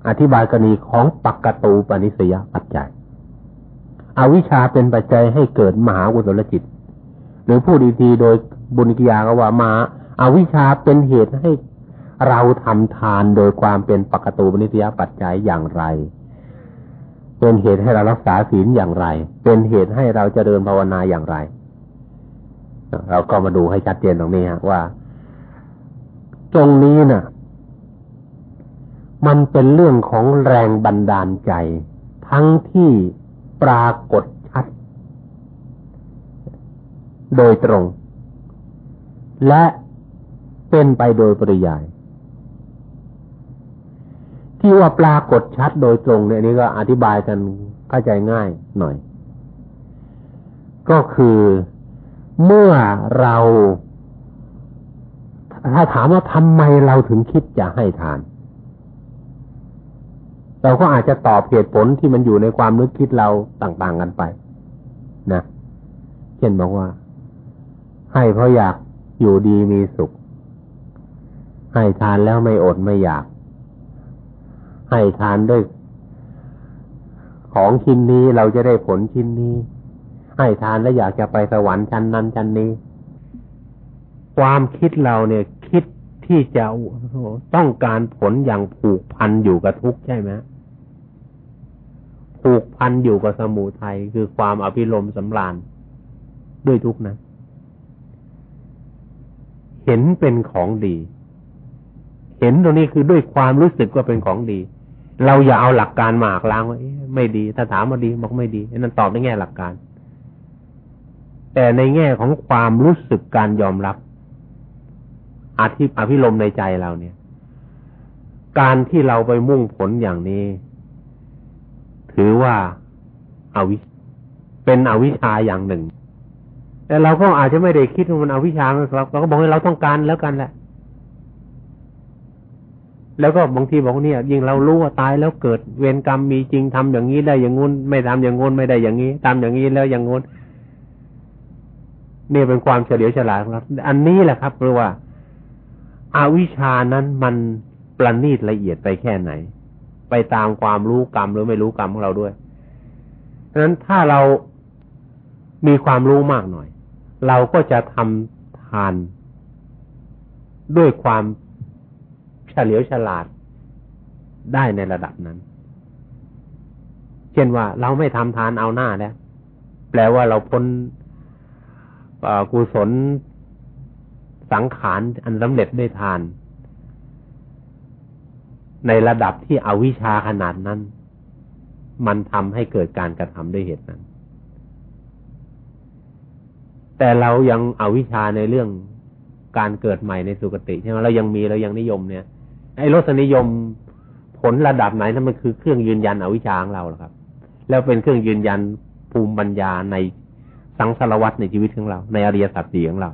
อธิบายกรณีของปักกตูปนิสยปัจจัย อวิชชาเป็นปัจจัยให้เกิดมหากุศลจิต หรือพูดอีกทีโดยบุญกิยาก็ว่ามาอาวิชชาเป็นเหตุให้เราทำทานโดยความเป็นปกตูปนิสยปัจจัยอย่างไร เป็นเหตุให้เรารักษาศีลอย่างไร เป็นเหตุให้เราจเจริญภาวนาอย่างไร เราก็มาดูให้ชัดเจนตรงนี้ฮะว่า ตรงนี้นะ่ะ มันเป็นเรื่องของแรงบันดาลใจ ทั้งที่ ปรากฏชัด โดยตรง และเป็นไปโดยปริยาย ที่ว่าปรากฏชัดโดยตรงเนี่ยนี้ก็อธิบายกันเข้าใจง่ายหน่อย ก็คือเมื่อเราถ้าถามว่าทำไมเราถึงคิดจะให้ทาน เราก็อาจจะตอบเหตุผลที่มันอยู่ในความนึกคิดเราต่าง ๆ กันไป นะเช่นบอกว่า ให้เพราะอยากอยู่ดีมีสุข ให้ทานแล้วไม่อดไม่อยาก ให้ทานด้วย ของชิ้นนี้เราจะได้ผลชิ้นนี้ ให้ทานแล้วอยากจะไปสวรรค์ชั้นนั้นชั้นนี้ ความคิดเราเนี่ยคิดที่จะต้องการผลอย่างผูกพันอยู่กับทุกข์ใช่ไหม ผูกพันอยู่กับสมุทัยคือความอภิรมสำราญด้วยทุกนะ เห็นเป็นของดี เห็นตรงนี้คือด้วยความรู้สึกว่าเป็นของดี เราอย่าเอาหลักการหมากล้างว่าไม่ดี ถ้าถามมาดีบอกไม่ดีนั่นตอบในแง่หลักการ แต่ในแง่ของความรู้สึกการยอมรับอาทิอภิลมในใจเราเนี่ย การที่เราไปมุ่งผลอย่างนี้ ถือว่าอาวิเป็นอวิชาอย่างหนึ่ง แต่เราก็อาจจะไม่ได้คิดว่ามันอวิชาเราเราก็บอกให้เราต้องการแล้วกันแหละ แล้วก็บางทีบอกเนี่ย ยิ่งเรารู้ว่าตายแล้วเกิดเวรกรรมมีจริงทำอย่างนี้ได้อย่างงู้นไม่ทำอย่างงู้นไม่ได้อย่างนี้ทำอย่างนี้แล้วอย่างงู้นนี่เป็นความเฉลียวฉลาดครับ อันนี้แหละครับเพราะว่าอาวิชานั้นมันประณีตละเอียดไปแค่ไหน ไปตามความรู้กรรมหรือไม่รู้กรรมของเราด้วยฉะนั้นถ้าเรามีความรู้มากหน่อย เราก็จะทำทานด้วยความเฉลียวฉลาดได้ในระดับนั้น เช่นว่าเราไม่ทำทานเอาหน้าแล้ว แปลว่าเราพ้นกุศลสังขารอันสำเร็จได้ทาน ในระดับที่อวิชาขนาดนั้น มันทำให้เกิดการกระทำด้วยเหตุนั้น แต่เรายังอวิชาในเรื่องการเกิดใหม่ในสุคติใช่ไหมเรายังมีเรายังนิยมเนี่ยไอ้รสนิยมผลระดับไหนนั่นมันคือเครื่องยืนยันอวิชชาของเราหรอครับ แล้วเป็นเครื่องยืนยันภูมิปัญญาในสังสารวัตในชีวิตของเรา ในอริยสัจสี่ของเรา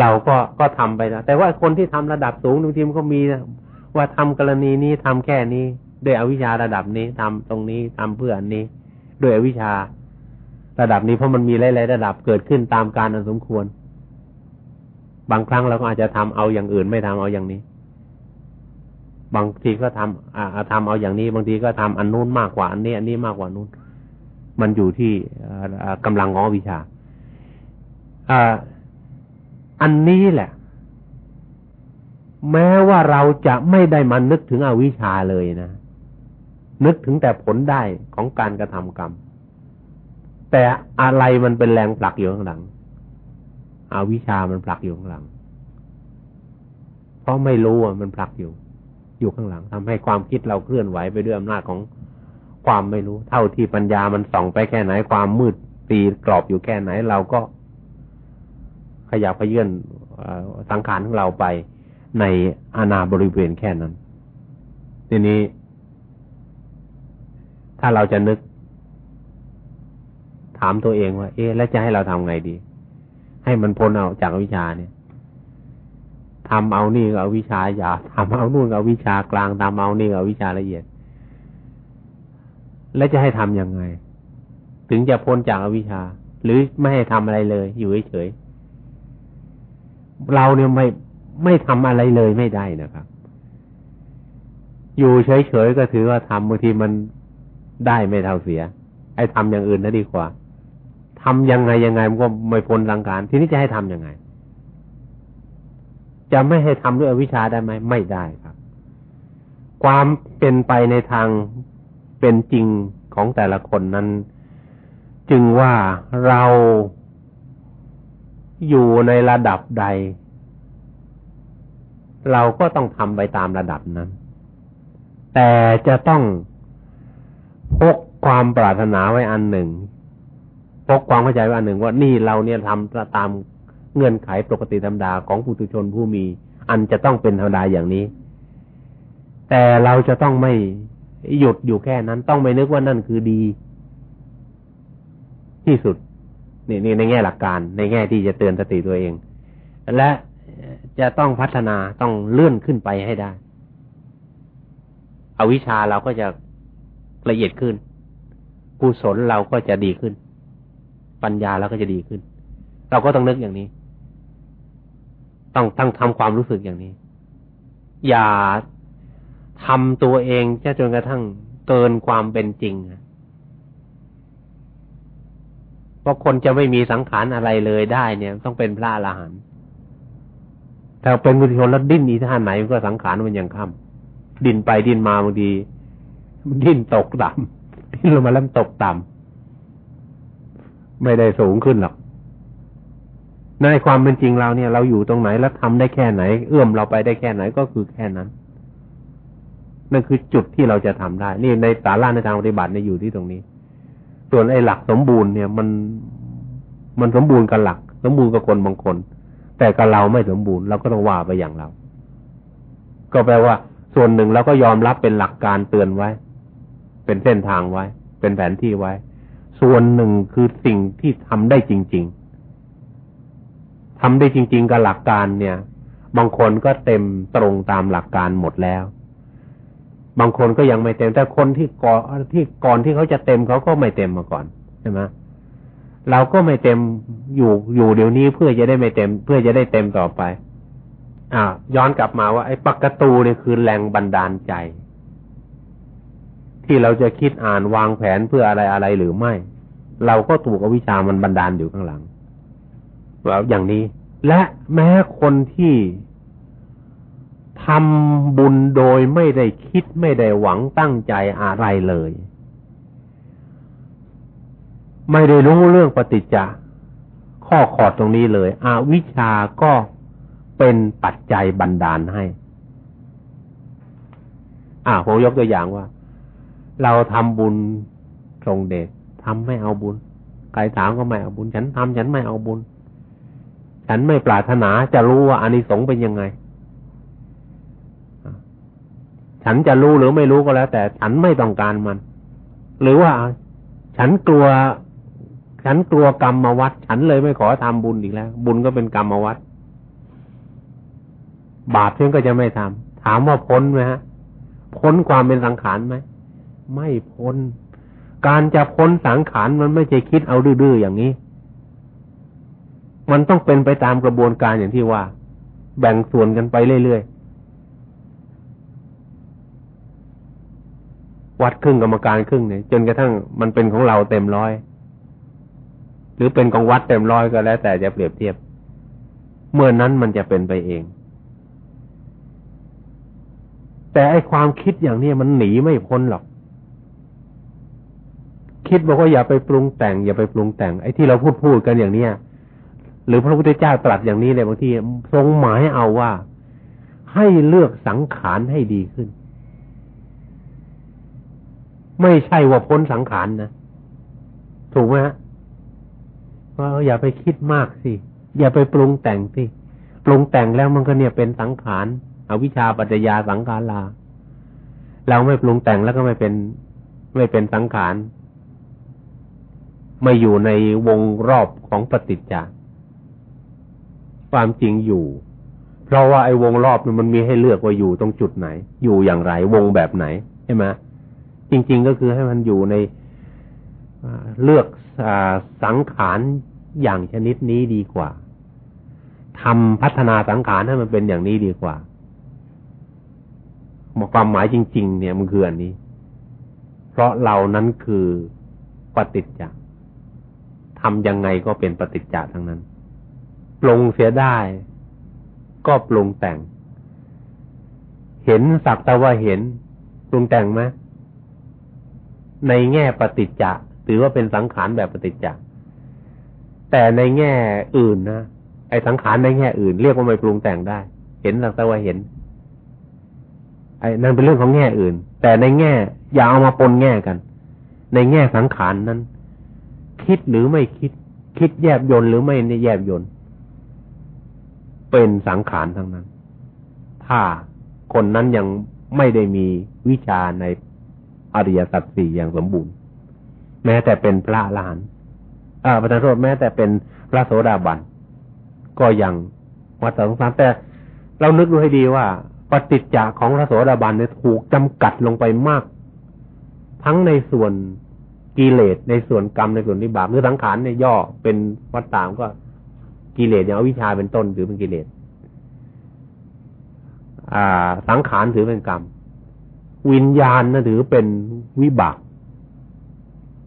เราก็ก็ทำไปนะแต่ว่าคนที่ทำระดับสูงบางทีมันก็มีนะว่าทำกรณีนี้ทำแค่นี้ด้วยอวิชาระดับนี้ทำตรงนี้ทำเพื่ออันนี้ด้วยอวิชาระดับนี้เพราะมันมีหลายๆระดับเกิดขึ้นตามการอันสมควร บางครั้งเราก็อาจจะทำเอาอย่างอื่นไม่ทำเอาอย่างนี้ บางทีก็ทำอ่าทำเอาอย่างนี้ บางทีก็ทำอันนู้นมากกว่าอันนี้อันนี้มากกว่านู้น มันอยู่ที่กำลังของวิชา อ่า อันนี้แหละ แม้ว่าเราจะไม่ได้มานึกถึงอวิชชาเลยนะ นึกถึงแต่ผลได้ของการกระทำกรรม แต่อะไรมันเป็นแรงผลักอยู่ข้างหลัง อวิชามันผลักอยู่ข้างหลัง เพราะไม่รู้อะมันผลักอยู่ อยู่ข้างหลังทำให้ความคิดเราเคลื่อนไหวไปด้วยอำนาจของความไม่รู้ เท่าที่ปัญญามันส่องไปแค่ไหนความมืดตีกรอบอยู่แค่ไหนเราก็ ขยับขยื่นสังขารของเราไปในอาณาบริเวณแค่นั้น ทีนี้ ถ้าเราจะนึก ถามตัวเองว่า เอ๊ะแล้วจะให้เราทำไงดี ให้มันพ้นเอาจากวิชาเนี่ยทำเอานี่เอาวิชาหยาทำเอานู่นเอาวิชากลางทำเอานี่เอาวิชาละเอียด แล้วจะให้ทํำยังไง ถึงจะพ้นจากอวิชชา หรือไม่ให้ทำอะไรเลย อยู่เฉยๆ เราเนี่ยไม่ไม่ทำอะไรเลยไม่ได้นะครับ อยู่เฉยๆก็ถือว่าทำบางทีมันได้ไม่เท่าเสีย ไอ้ทำอย่างอื่นนะดีกว่าทำยังไงยังไงมันก็ไม่พ้นสังการ ทีนี้จะให้ทํำยังไง จะไม่ให้ทำด้วยวิชาได้ไหมไม่ได้ครับ ความเป็นไปในทางเป็นจริงของแต่ละคนนั้น จึงว่าเรา อยู่ในระดับใด เราก็ต้องทำไปตามระดับนั้น แต่จะต้องพกความปรารถนาไว้อันหนึ่งพกความเข้าใจไว้อันหนึ่งว่านี่เราเนี่ยทำตามเงื่อนไขปกติธรรมดาของปุถุชนผู้มี อันจะต้องเป็นธรรมดาอย่างนี้ แต่เราจะต้องไม่หยุดอยู่แค่นั้น ต้องไม่นึกว่านั่นคือดี ที่สุด นี่นี่ในแง่หลักการ ในแง่ที่จะเตือนสติตัวเอง และจะต้องพัฒนาต้องเลื่อนขึ้นไปให้ได้ อวิชาเราก็จะละเอียดขึ้นกุศลเราก็จะดีขึ้น ปัญญาเราก็จะดีขึ้น เราก็ต้องนึกอย่างนี้ ต้องตั้งทำความรู้สึกอย่างนี้ อย่าทำตัวเองจะจนกระทั่งเกินความเป็นจริง เพราะคนจะไม่มีสังขารอะไรเลยได้เนี่ย ต้องเป็นพระอรหันต์แต่เป็นบุตรชนแล้วดิ้นอีท่าไหนก็สังขารมันยังค่ำดิ้นไปดิ้นมาบางทีมันดิ้นตกต่ำดิ้นลงมาแล้วตกต่ำไม่ได้สูงขึ้นหรอกในความเป็นจริงเราเนี่ย เราอยู่ตรงไหนแล้วทำได้แค่ไหน เอื้อมเราไปได้แค่ไหนก็คือแค่นั้นนั่นคือจุดที่เราจะทำได้ นี่ในสาระในทางปฏิบัติเนี่ยอยู่ที่ตรงนี้ ส่วนไอ้หลักสมบูรณ์เนี่ย มันมันสมบูรณ์กับหลัก สมบูรณ์กับคนบางคน แต่กับเราไม่สมบูรณ์เราก็ต้องว่าไปอย่างเรา ก็แปลว่า ส่วนหนึ่งเราก็ยอมรับเป็นหลักการเตือนไว้ เป็นเส้นทางไว้ เป็นแผนที่ไว้ ส่วนหนึ่งคือสิ่งที่ทำได้จริง ๆทำได้จริง ๆ กับหลักการเนี่ย บางคนก็เต็มตรงตามหลักการหมดแล้ว บางคนก็ยังไม่เต็ม แต่คนที่ก่อนที่ก่อนที่เขาจะเต็มเขาก็ไม่เต็มมาก่อนใช่ไหมเราก็ไม่เต็มอยู่อยู่เดี๋ยวนี้เพื่อจะได้ไม่เต็ม เพื่อจะได้เต็มต่อไป อ่า ย้อนกลับมาว่าไอ้ปักกตูเนี่ยคือแรงบันดาลใจ ที่เราจะคิดอ่านวางแผนเพื่ออะไรอะไรหรือไม่ เราก็ถูกอวิชามันบันดาลอยู่ข้างหลังแบบอย่างนี้ และแม้คนที่ ทำบุญโดยไม่ได้คิดไม่ได้หวังตั้งใจอะไรเลย ไม่ได้รู้เรื่องปฏิจจาข้อขอดตรงนี้เลยอวิชาก็เป็นปัจจัยบันดาลให้ อ่าผมยกตัวอย่างว่า เราทำบุญทรงเดชทำไม่เอาบุญใครถามก็ไม่เอาบุญ ฉันทำฉันไม่เอาบุญ ฉันไม่ปรารถนาจะรู้ว่าอานิสงส์เป็นยังไง ฉันจะรู้หรือไม่รู้ก็แล้ว แต่ฉันไม่ต้องการมัน หรือว่าฉันกลัว ฉันกลัวกรรมมาวัดฉันเลยไม่ขอทำบุญอีกแล้ว บุญก็เป็นกรรมมาวัดบาปฉันก็จะไม่ทำถามว่าพ้นไหมฮะ พ้นความเป็นสังขารไหมไม่พ้น การจะพ้นสังขารมันไม่ใช่คิดเอาดื้อๆอย่างนี้ มันต้องเป็นไปตามกระบวนการอย่างที่ว่า แบ่งส่วนกันไปเรื่อยๆ วัดครึ่งกรรมการครึ่งเนี่ยจนกระทั่งมันเป็นของเราเต็มร้อยหรือเป็นของวัดเต็มร้อยก็แล้ว แต่จะเปรียบเทียบ เมื่อนั้นมันจะเป็นไปเอง แต่ไอความคิดอย่างนี้มันหนีไม่พ้นหรอก คิดบอกว่าอย่าไปปรุงแต่ง อย่าไปปรุงแต่งไอ้ที่เราพูดพูดกันอย่างเนี้ยหรือพระพุทธเจ้าตรัสอย่างนี้เนี่ยบางทีทรงหมายเอาว่า ให้เลือกสังขารให้ดีขึ้น ไม่ใช่ว่าพ้นสังขารนะถูกไหมฮะว่าอย่าไปคิดมากสิ อย่าไปปรุงแต่งสิปรุงแต่งแล้วมันก็เนี่ยเป็นสังขารอวิชชาปัจจยาสังขาราเราไม่ปรุงแต่งแล้วก็ไม่เป็น ไม่เป็นสังขารไม่อยู่ในวงรอบของปฏิจจาความจริงอยู่ เพราะว่าไอ้วงรอบมันมีให้เลือกว่าอยู่ตรงจุดไหน อยู่อย่างไร วงแบบไหนใช่ไหม จริง ๆ ก็คือให้มันอยู่ในเลือกอสังขารอย่างชนิดนี้ดีกว่าทำพัฒนาสังขารให้มันเป็นอย่างนี้ดีกว่าความหมายจริง ๆ เนี่ยมันคืออันนี้ เพราะเรานั้นคือปฏิจจ์ทำยังไงก็เป็นปฏิจจ์ทั้งนั้น ปรุงเสียได้ ก็ปรุงแต่ง เห็นสักแต่ว่าเห็น ปรุงแต่งไหม ในแง่ปฏิจจะถือว่าเป็นสังขารแบบปฏิจจะแต่ในแง่อื่นนะไอ้สังขารในแง่อื่นเรียกว่าไม่ปรุงแต่งได้ เห็นสักแต่ว่าเห็น ไอ้นั่นเป็นเรื่องของแง่อื่น แต่ในแง่อย่าเอามาปนแง่กัน ในแง่สังขารนั้น คิดหรือไม่คิด คิดแยบยนหรือไม่แยบยนเป็นสังขารทั้งนั้น ถ้าคนนั้นยังไม่ได้มีวิชาใน อริยสัจสี่อย่างสมบูรณ์ แม้แต่เป็นพระลานอ่าประธานโทษแม้แต่เป็นพระโสดาบันก็ยังวัดสงสารแต่เรานึกดูให้ดีว่าปฏิจจาของพระโสดาบันเนี่ยถูกจำกัดลงไปมาก ทั้งในส่วนกิเลสในส่วนกรรมในส่วนนิบาปหรือสังขารในย่อเป็นวัดตามก็กิเลสอย่างวิชาเป็นต้นถือเป็นกิเลสอ่า สังขารถือเป็นกรรม วิญญาณนะถือเป็นวิบาก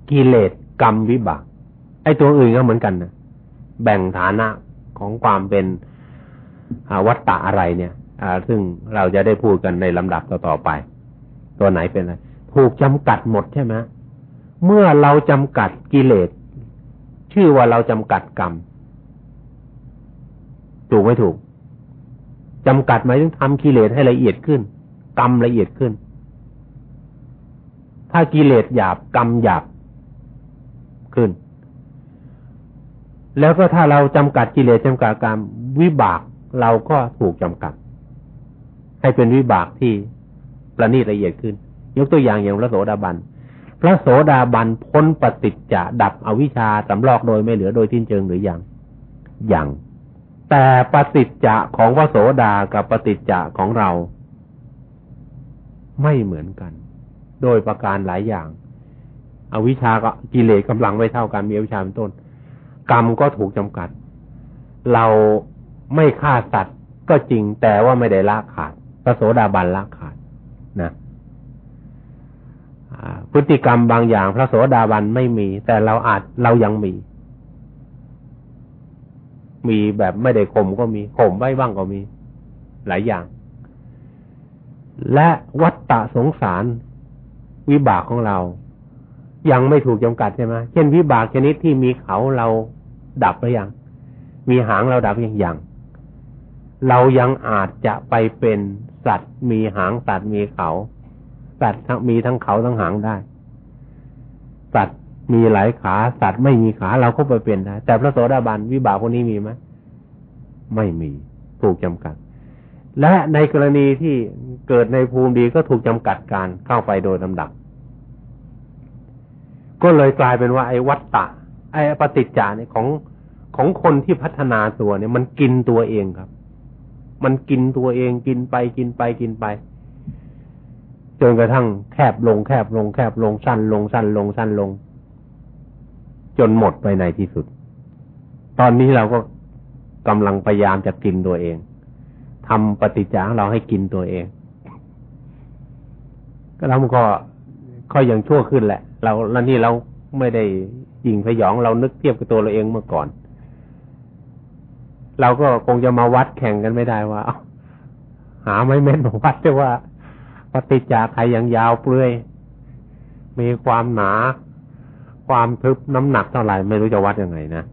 กิเลสกรรมวิบาก ไอ้ตัวอื่นก็เหมือนกันนะแบ่งฐานะของความเป็นวัตตะอะไรเนี่ยซึ่งเราจะได้พูดกันในลำดับต่อไป ตัวไหนเป็นอะไรถูกจำกัดหมดใช่ไหมเมื่อเราจำกัดกิเลส ชื่อว่าเราจำกัดกรรม ถูกไม่ถูกจำกัดหมายถึงทำกิเลสให้ละเอียดขึ้น กรรมละเอียดขึ้น ถ้ากิเลสหยาบกรรมหยาบขึ้น แล้วก็ถ้าเราจำกัดกิเลสจำกัดกรรม วิบากเราก็ถูกจำกัด ให้เป็นวิบากที่ประณีตละเอียดขึ้น ยกตัวอย่างอย่างพระโสดาบันพระโสดาบันพ้นปฏิจจะดับอวิชชาสำลอกโดยไม่เหลือโดยทิ้นเชิงหรือยังยังแต่ปฏิจจะของพระโสดากับปฏิจจะของเรา ไม่เหมือนกัน โดยประการหลายอย่าง อวิชาก็กิเลสกำลังไม่เท่ากันมีอวิชชาเป็นต้น กรรมก็ถูกจำกัด เราไม่ฆ่าสัตว์ก็จริงแต่ว่าไม่ได้ละขาดพระโสดาบันละขาดนะพฤติกรรมบางอย่าง พระโสดาบันไม่มี แต่เราอาจเรายังมี มีแบบไม่ได้ข่มก็มีข่มไว้บ้างก็มี หลายอย่าง และวัตตะสงสาร วิบากของเรา ยังไม่ถูกจำกัดใช่ไหมเช่นวิบากชนิดที่มีเขาเราดับหรือยัง มีหางเราดับยังยัง เรายังอาจจะไปเป็นสัตว์มีหางสัตว์มีเขา สัตว์มีทั้งเขาทั้งหางได้ สัตว์มีหลายขาสัตว์ไม่มีขาเราก็ไปเป็นได้แต่พระโสดาบันวิบากพวกนี้มีไหมไม่มีถูกจำกัด และในกรณีที่เกิดในภูมิดีก็ถูกจำกัดการเข้าไปโดยลำดับ ก็เลยกลายเป็นว่าไอ้วัตตะ ไอ้ปฏิจจาเนี่ยของของคนที่พัฒนาตัวเนี่ย มันกินตัวเองครับ มันกินตัวเองกินไปกินไปกินไปจนกระทั่งแคบลงแคบลงแคบลงสั้นลงสั้นลงสั้นลง จนหมดไปในที่สุด ตอนนี้เราก็กำลังพยายามจะกินตัวเอง ทำปฏิจจาเราให้กินตัวเอง ก็แล้วมันก็ค่อยยังชั่วขึ้นแหละ เราแล้วนี่เราไม่ได้ยิงพยองเรานึกเทียบกับตัวเราเองเมื่อก่อน เราก็คงจะมาวัดแข่งกันไม่ได้ว่าหาไม่แม่นวัดแต่ว่าปฏิจจาใครยังยาวเปลือยมีความหนา ความทึบน้ำหนักเท่าไหร่ไม่รู้จะวัดยังไงนะ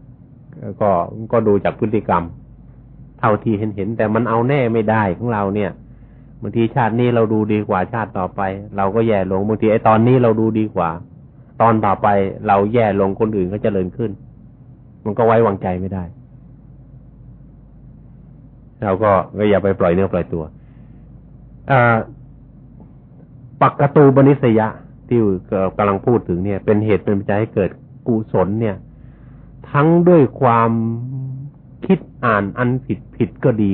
ก็ก็ดูจากพฤติกรรม เท่าที่เห็นเห็นแต่มันเอาแน่ไม่ได้ของเราเนี่ยบางทีชาตินี้เราดูดีกว่าชาติต่อไป เราก็แย่ลงบางทีไอ้ตอนนี้เราดูดีกว่า ตอนต่อไปเราแย่ลงคนอื่นก็เจริญขึ้น มันก็ไว้วางใจไม่ได้ เราก็ก็อย่าไปปล่อยเนื้อปล่อยตัวปักกตูบนิสยะที่กำลังพูดถึงเนี่ย เป็นเหตุเป็นปัจจัยให้เกิดกุศลเนี่ย ทั้งด้วยความ คิดอ่านอันผิดผิดก็ดี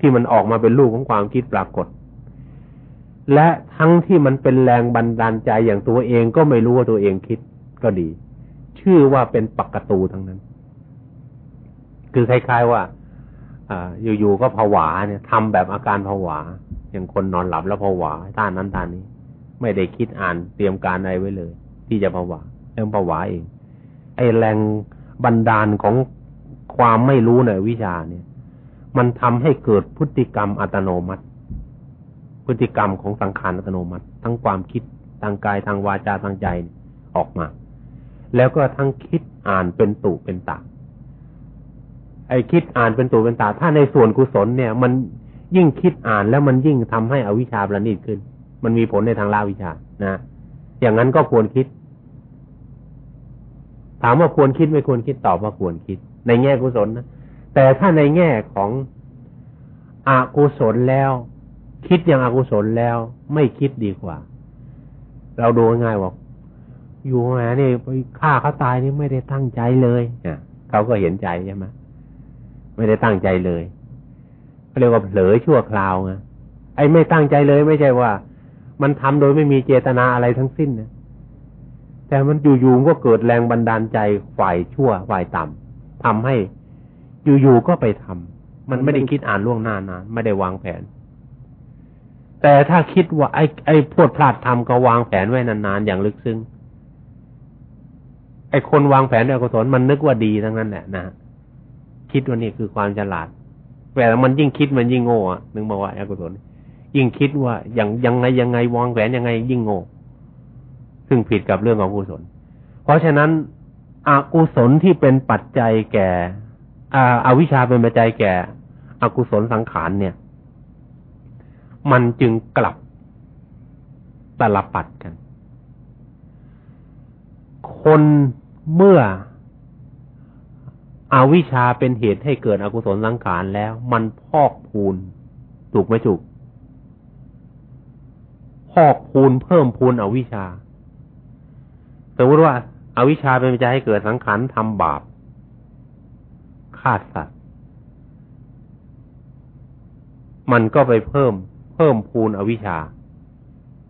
ที่มันออกมาเป็นรูปของความคิดปรากฏ และทั้งที่มันเป็นแรงบันดาลใจอย่างตัวเองก็ไม่รู้ว่าตัวเองคิดก็ดี ชื่อว่าเป็นปักกตูทั้งนั้น คือคล้ายๆว่าอาอยู่ๆก็ผวาเนี่ยทำแบบอาการผวา อย่างคนนอนหลับแล้วผวาท่านั้นท่านี้ ไม่ได้คิดอ่านเตรียมการอะไรไว้เลย ที่จะผวาเรื่องผวาเองไอ้แรงบันดาลของ ความไม่รู้ในวิชาเนี่ย มันทำให้เกิดพฤติกรรมอัตโนมัติ พฤติกรรมของสังขารอัตโนมัติ ทั้งความคิดทางกายทางวาจาทางใจออกมา แล้วก็ทั้งคิดอ่านเป็นตุเป็นตาไอ้คิดอ่านเป็นตุเป็นตาถ้าในส่วนกุศลเนี่ย มันยิ่งคิดอ่านแล้วมันยิ่งทำให้อวิชชาประณีตขึ้น มันมีผลในทางลาวิชานะอย่างนั้นก็ควรคิด ถามว่าควรคิดไม่ควรคิดตอบว่าควรคิด ในแง่กุศลนะแต่ถ้าในแง่ของอากุศลแล้ว คิดอย่างอากุศลแล้ว ไม่คิดดีกว่า เราดูง่ายว่าอยู่แหมนี่ไปฆ่าเขาตายนี่ไม่ได้ตั้งใจเลยอะเขาก็เห็นใจใช่ไหมไม่ได้ตั้งใจเลยเขาเรียกว่าเผลอชั่วคราวไงไอ้ไม่ตั้งใจเลยไม่ใช่ว่า มันทำโดยไม่มีเจตนาอะไรทั้งสิ้นนะแต่มันอยู่ๆก็เกิดแรงบันดาลใจฝ่ายชั่วฝ่ายต่ำ ทำให้ อยู่ๆก็ไปทำมันไม่ได้คิดอ่านล่วงหน้านานไม่ได้วางแผน แต่ถ้าคิดว่าไอ้ไอ้พวดพลาดทำก็วางแผนไว้นานๆอย่างลึกซึ้งไอ้คนวางแผนด้วยกุศลมันนึกว่าดีทั้งนั้นแหละนะคิดว่านี่คือความฉลาดแต่มันยิ่งคิดมันยิ่งโง่อะนึกมาว่าอกุศลยิ่งคิดว่าอย่างยังไงยังไงวางแผนยังไงยิ่งโง่ซึ่งผิดกับเรื่องของกุศลเพราะฉะนั้น อกุศลที่เป็นปัจจัยแก่ออวิชชาเป็นปัจจัยแก่ อกุศลสังขารเนี่ย มันจึงกลับตลปัดกัน คนเมื่ออวิชชาเป็นเหตุให้เกิดอกุศลสังขารแล้ว มันพอกพูนถูกไหมถูกพอกพูนเพิ่มพูนอวิชชาสมมติว่า อาวิชชาเป็นปัจจัยให้เกิดสังขารทำบาปฆ่าสัตว์มันก็ไปเพิ่ม เพิ่มพูนอวิชชา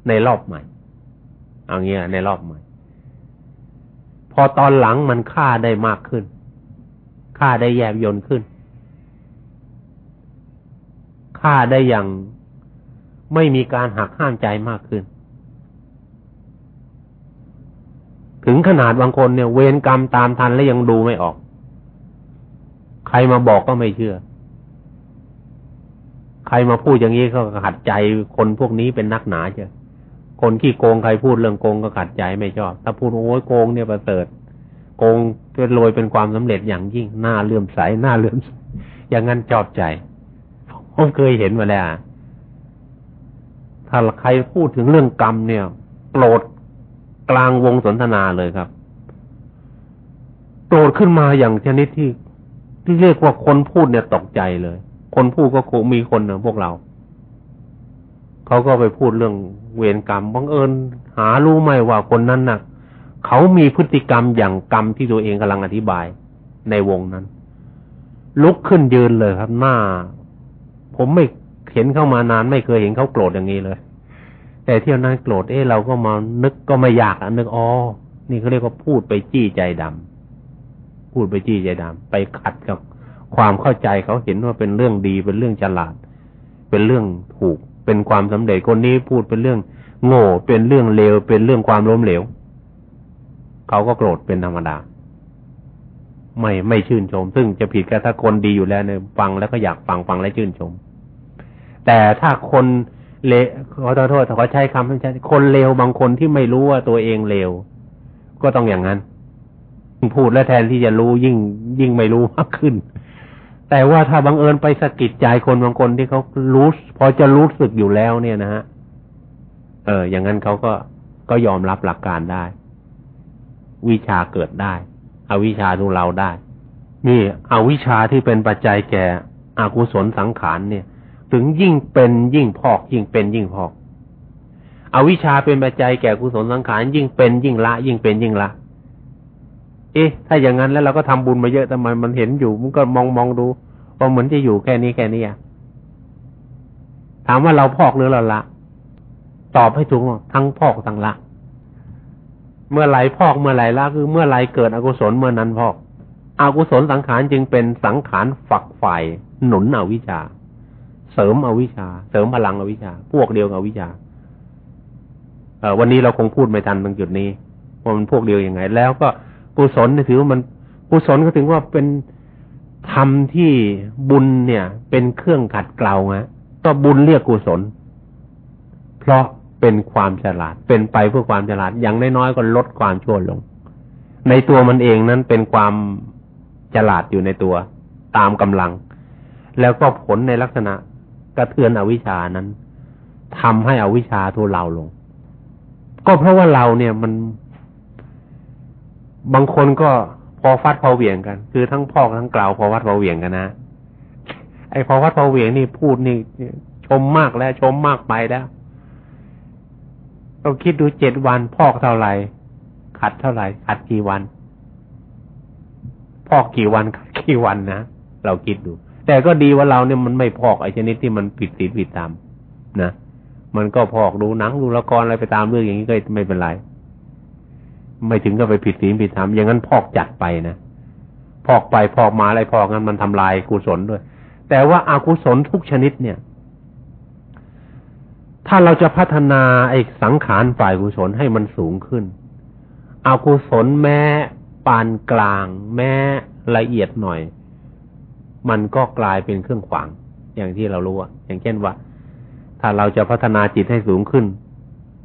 ในรอบใหม่เอาเงี้ยในรอบใหม่ พอตอนหลังมันฆ่าได้มากขึ้นฆ่าได้แยบยนขึ้นฆ่าได้อย่างไม่มีการหักห้ามใจมากขึ้น ถึงขนาดบางคนเนี่ย เวรกรรมตามทันแล้วยังดูไม่ออก ใครมาบอกก็ไม่เชื่อ ใครมาพูดอย่างนี้ก็ขัดใจคนพวกนี้เป็นนักหนาเจ้ะคนขี้โกงใครพูดเรื่องโกงก็ขัดใจไม่ชอบ ถ้าพูดโอ้ยโกงเนี่ยประเสริฐโกงเป็นรวยเป็นความสำเร็จอย่างยิ่งหน้าเลื่อมใสหน้าเลื่อมใสอย่างนั้นชอบใจผมเคยเห็นมาแล้วถ้าใครพูดถึงเรื่องกรรมเนี่ยโกรธ กลางวงสนทนาเลยครับโกรธขึ้นมาอย่างชนิดที่ที่เรียกว่าคนพูดเนี่ยตกใจเลย คนพูดก็คงมีคนนะพวกเรา เขาก็ไปพูดเรื่องเวรกรรมบังเอิญ หารู้ไหมว่าคนนั้นนะ่ะ เขามีพฤติกรรมอย่างกรรมที่ตัวเองกำลังอธิบาย ในวงนั้น ลุกขึ้นยืนเลยครับหน้า ผมไม่เห็นเข้ามานานไม่เคยเห็นเขาโกรธอย่างนี้เลย แต่เที่ยวนั้นโกรธเอ๊ะเราก็มานึกก็ไม่อยากอะนึกอ๋อนี่เขาเรียกว่าพูดไปจี้ใจดำพูดไปจี้ใจดำไปขัดกับความเข้าใจเขาเห็นว่าเป็นเรื่องดีเป็นเรื่องฉลาด เป็นเรื่องถูก เป็นความสำเร็จคนนี้พูดเป็นเรื่อง โง่เป็นเรื่องเลวเป็นเรื่องความล้มเหลวเขาก็โกรธเป็นธรรมดา ไม่ไม่ชื่นชม ซึ่งจะผิดกับถ้าคนดีอยู่แล้วเนี่ยฟังแล้วก็อยากฟังฟังแล้วชื่นชม แต่ถ้าคน เลขอโทษขอใช้คำไม่ใช่คนเลวบางคนที่ไม่รู้ว่าตัวเองเลวก็ต้องอย่างนั้นพูดแล้วแทนที่จะรู้ยิ่ง ยิ่งไม่รู้มากขึ้น แต่ว่าถ้าบังเอิญไปสะกิดใจคนบางคนที่เขารู้พอจะรู้สึกอยู่แล้วเนี่ยนะฮะเออ อย่างนั้นเขาก็ก็ยอมรับหลักการได้ วิชาเกิดได้อวิชาดูเราได้ นี่อวิชาที่เป็นปัจจัยแก่อกุศลสังขารเนี่ย ถึงยิ่งเป็นยิ่งพอกยิ่งเป็นยิ่งพอกอวิชาเป็นปัจจัยแก่กุศลสังขารยิ่งเป็นยิ่งละ ยิ่งเป็นยิ่งละ เอ๊ะ ถ้าอย่างนั้นแล้วเราก็ทำบุญมาเยอะทำไมมันเห็นอยู่มันก็มองมองดูว่าเหมือนจะอยู่แค่นี้แค่นี้อะถามว่าเราพอกหรือเราละ ตอบให้ถูกทั้งพอกทั้งละ เมื่อไหรพอกเมื่อไหรละคือเมื่อไหรเกิดอกุศลเมื่อนั้นพอกอกุศลสังขารจึงเป็นสังขารฝักฝ่ายหนุนอวิชชา เสริมอวิชชา เสริมพลังอวิชชา พวกเดียวกับอวิชชาเอวันนี้เราคงพูดไม่ทันตรงจุดนี้ว่ามันพวกเดียวยังไง แล้วก็กุศลถือว่ามันกุศลก็ถึงว่าเป็นธรรมที่บุญเนี่ย เป็นเครื่องขัดเกลาฮะก็บุญเรียกกุศล เพราะเป็นความฉลาด เป็นไปเพื่อความฉลาด อย่างน้อยๆก็ลดความชั่วลง ในตัวมันเองนั้นเป็นความฉลาดอยู่ในตัว ตามกำลัง แล้วก็ผลในลักษณะ กระเทือนอวิชานั้นทำให้อวิชาทุเลาลง ก็เพราะว่าเราเนี่ยมัน บางคนก็พอฟัดพอเหวี่ยงกัน คือทั้งพอกทั้งกล่าวพอวัดพอเหวี่ยงกันนะไอ้พอวัดพอเหวี่ยงนี่พูดนี่ชมมากแล้ว ชมมากไปแล้วเราคิดดูเจ็ดวันพอกเท่าไหร่ขัดเท่าไหร่ขัดกี่วัน พอกกี่วันขัดกี่วันนะเราคิดดู แต่ก็ดีว่าเราเนี่ยมันไม่พอกไอ้ชนิดที่มันผิดศีลผิดธรรมนะมันก็พอกดูหนังดูละครอะไรไปตามเรื่องอย่างนี้ก็ไม่เป็นไร ไม่ถึงก็ไปผิดศีลผิดธรรมอย่างนั้นพอกจัดไปนะพอกไปพอกมาอะไรพอกงั้นมันทำลายกุศลด้วย แต่ว่าอากุศลทุกชนิดเนี่ย ถ้าเราจะพัฒนาไอ้สังขารฝ่ายกุศลให้มันสูงขึ้นอากุศลแม้ปานกลาง แม้ละเอียดหน่อย มันก็กลายเป็นเครื่องขวาง อย่างที่เรารู้อะอย่างเช่นว่า ถ้าเราจะพัฒนาจิตให้สูงขึ้น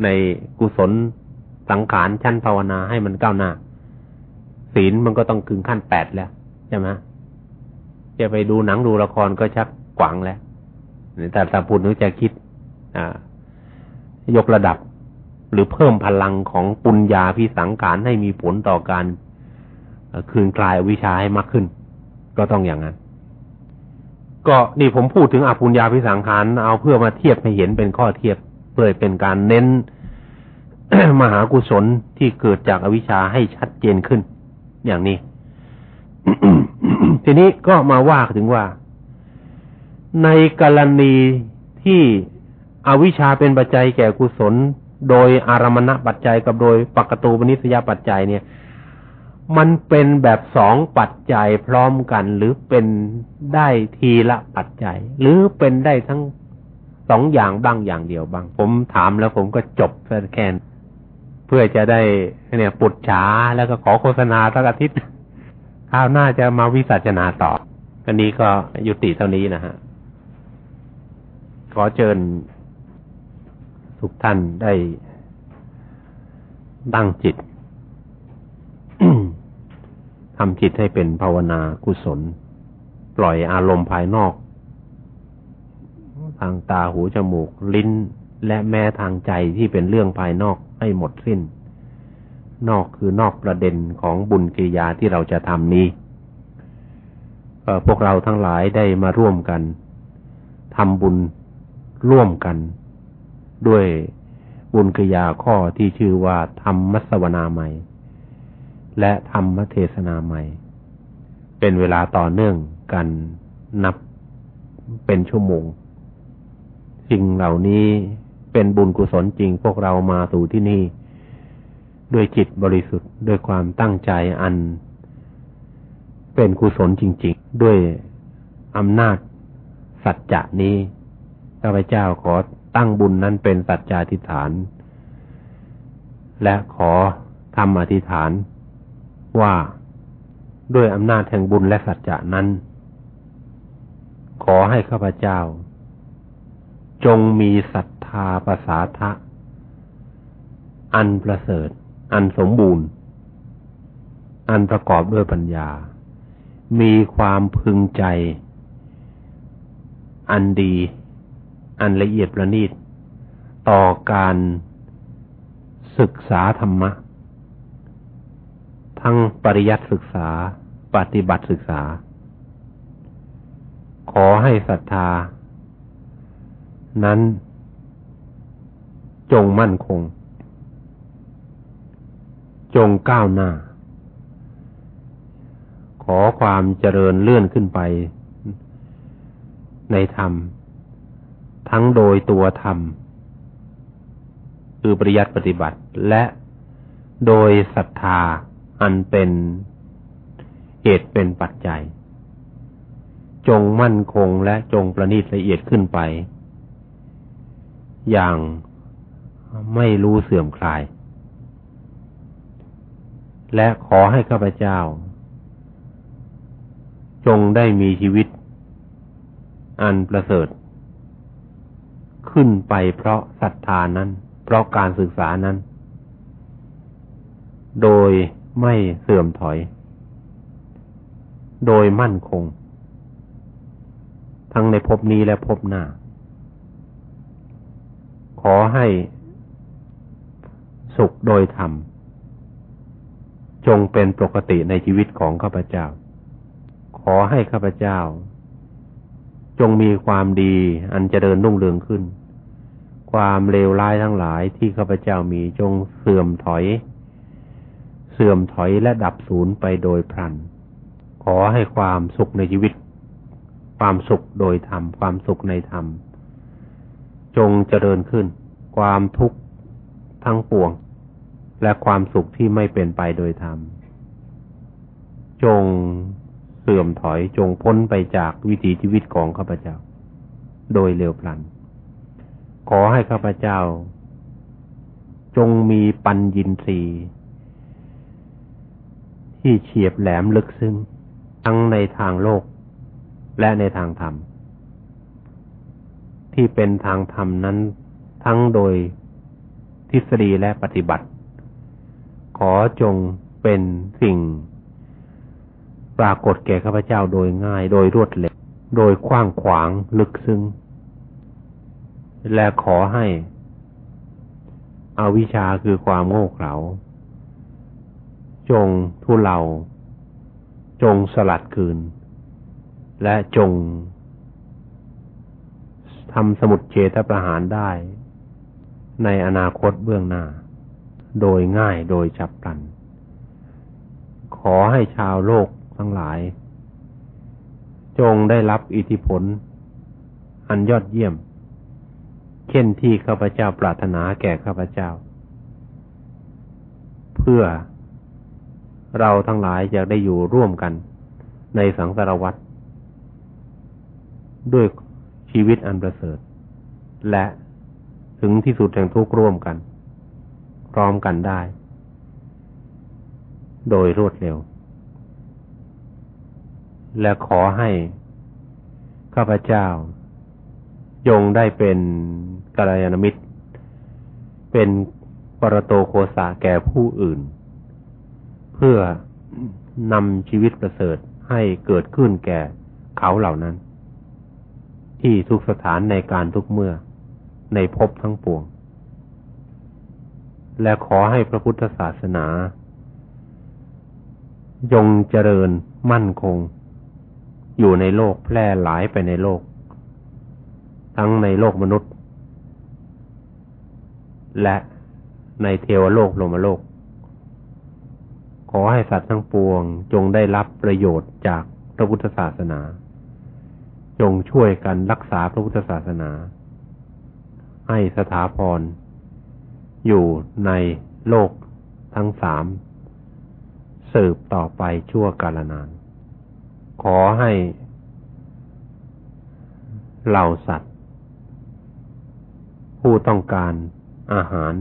ในกุศลสังขารชั้นภาวนาให้มันก้าวหน้า ศีลมันก็ต้องถึงขั้นแปดแล้วใช่ไหมจะไปดูหนังดูละครก็ชักขวางแล้วแต่ถ้าพูดนึกจะคิดอ่ายกระดับ หรือเพิ่มพลังของปุญญาพิสังขารให้มีผลต่อการคืนกลายวิชาให้มากขึ้น ก็ต้องอย่างนั้น ก็นี่ผมพูดถึงอปุญญาพิสังขารเอาเพื่อมาเทียบให้เห็นเป็นข้อเทียบเพื่อเป็นการเน้นมหากุศลที่เกิดจากอวิชชาให้ชัดเจนขึ้น อย่างนี้ ทีนี้ก็มาว่าถึงว่า ในกรณีที่อวิชชาเป็นปัจจัยแก่กุศล โดยอารมณปัจจัยกับโดยปกตูปนิสยปัจจัยเนี่ย มันเป็นแบบสองปัจจัยพร้อมกัน หรือเป็นได้ทีละปัจจัย หรือเป็นได้ทั้งสองอย่างบ้างอย่างเดียวบ้าง ผมถามแล้วผมก็จบแค่เพื่อจะได้เนี่ยปุดฉาแล้วก็ขอโฆษณาสักอาทิตย์คราวหน้าจะมาวิสัชนาต่อกันนี้ก็ยุติเท่านี้นะฮะ ขอเชิญทุกท่านได้ตั้งจิต ทำจิตให้เป็นภาวนากุศล ปล่อยอารมณ์ภายนอก ทางตาหูจมูก ลิ้น และแม้ทางใจที่เป็นเรื่องภายนอกให้หมดสิ้น นอกคือนอกประเด็นของบุญกิริยาที่เราจะทำนี้พวกเราทั้งหลายได้มาร่วมกันทำบุญร่วมกัน ด้วยบุญกิยาข้อที่ชื่อว่าธรรมมัสวนาใหม่ และธรรมเทศนาใหม่ เป็นเวลาต่อเนื่องกันนับเป็นชั่วโมง สิ่งเหล่านี้เป็นบุญกุศลจริงพวกเรามาสู่ที่นี่ ด้วยจิตบริสุทธิ์ด้วยความตั้งใจอัน เป็นกุศลจริง ๆ ด้วยอำนาจสัจจะนี้ข้าพเจ้าขอตั้งบุญนั้นเป็นสัจจาธิษฐาน และขอทำอธิษฐาน ว่าด้วยอำนาจแห่งบุญและสัจจะนั้น ขอให้ข้าพเจ้า จงมีศรัทธาภาษาทะ อันประเสริฐ อันสมบูรณ์ อันประกอบด้วยปัญญา มีความพึงใจ อันดี อันละเอียดประณีต ต่อการศึกษาธรรมะ ทั้งปริยัติศึกษา ปฏิบัติศึกษา ขอให้ศรัทธา นั้นจงมั่นคง จงก้าวหน้า ขอความเจริญเลื่อนขึ้นไป ในธรรม ทั้งโดยตัวธรรม คือปริยัติปฏิบัติและโดยศรัทธา อันเป็นเหตุเป็นปัจจัย จงมั่นคงและจงประณีตละเอียดขึ้นไป อย่างไม่รู้เสื่อมคลาย และขอให้ข้าพเจ้า จงได้มีชีวิต อันประเสริฐ ขึ้นไปเพราะศรัทธานั้น เพราะการศึกษานั้น โดย ไม่เสื่อมถอย โดยมั่นคง ทั้งในภพนี้และภพหน้า ขอให้สุขโดยธรรม จงเป็นปกติในชีวิตของข้าพเจ้า ขอให้ข้าพเจ้า จงมีความดีอันจเจริญรุ่งเรืองขึ้น ความเลวร้ายทั้งหลายที่ข้าพเจ้ามีจงเสื่อมถอย สื่อมถอยและดับสูญไปโดยพลัน ขอให้ความสุขในชีวิต ความสุขโดยธรรม ความสุขในธรรม จงเจริญขึ้น ความทุกข์ทั้งปวง และความสุขที่ไม่เป็นไปโดยธรรม จงเสื่อมถอยจงพ้นไปจากวิถีชีวิตของข้าพเจ้า โดยเร็วพลัน ขอให้ข้าพเจ้า จงมีปัญญินทรีย์ ที่เฉียบแหลมลึกซึ้งทั้งในทางโลก และในทางธรรม ที่เป็นทางธรรมนั้นทั้งโดยทฤษฎีและปฏิบัติ ขอจงเป็นสิ่ง ปรากฏแก่ข้าพเจ้าโดยง่ายโดยรวดเร็วโดยกว้างขวางลึกซึ้ง และขอให้อาวิชาคือความโง่เขลา จงทุเลา จงสลัดคืน และจงทำสมุดเจตประหารได้ ในอนาคตเบื้องหน้า โดยง่ายโดยฉับพลัน ขอให้ชาวโลกทั้งหลาย จงได้รับอิทธิพล อันยอดเยี่ยม เช่นที่ข้าพเจ้าปรารถนาแก่ข้าพเจ้า เพื่อ เราทั้งหลายจะได้อยู่ร่วมกันในสังสารวัฏด้วยชีวิตอันประเสริฐ และถึงที่สุดแห่งทุกข์ร่วมกัน พร้อมกันได้ โดยรวดเร็ว และขอให้ข้าพเจ้า ยงได้เป็นกัลยาณมิตร เป็นปรโตโคสาแก่ผู้อื่น เพื่อนำชีวิตประเสริฐให้เกิดขึ้นแก่เขาเหล่านั้น ที่ทุกสถานในการทุกเมื่อในภพทั้งปวง และขอให้พระพุทธศาสนา ยงเจริญมั่นคง อยู่ในโลกแพร่หลายไปในโลก ทั้งในโลกมนุษย์ และในเทวโลกโลมโลก ขอให้สัตว์ทั้งปวงจงได้รับประโยชน์จากพระพุทธศาสนา จงช่วยกันรักษาพระพุทธศาสนา ให้สถาพร อยู่ในโลกทั้งสาม สืบต่อไปชั่วกาลนาน ขอให้เหล่าสัตว์ ผู้ต้องการอาหาร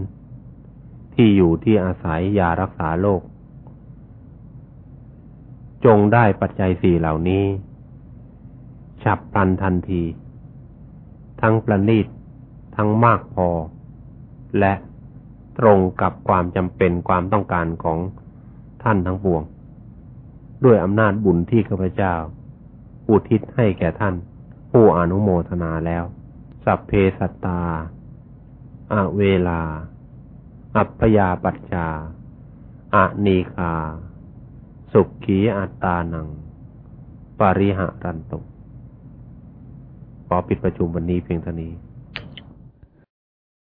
ที่อยู่ที่อาศัยยารักษาโรค จงได้ปัจจัยสี่เหล่านี้ ฉับพลันทันที ทั้งประณีต ทั้งมากพอ และตรงกับความจำเป็นความต้องการของท่านทั้งปวง ด้วยอำนาจบุญที่ข้าพเจ้า อุทิศให้แก่ท่าน ผู้อนุโมทนาแล้ว สัพเพสัตตาอาเวลา อัปยาปัจจาอะนีคา สุขีอัตตานัง ปริหะรันตุขอปิดประชุมวันนี้เพียงเท่านี้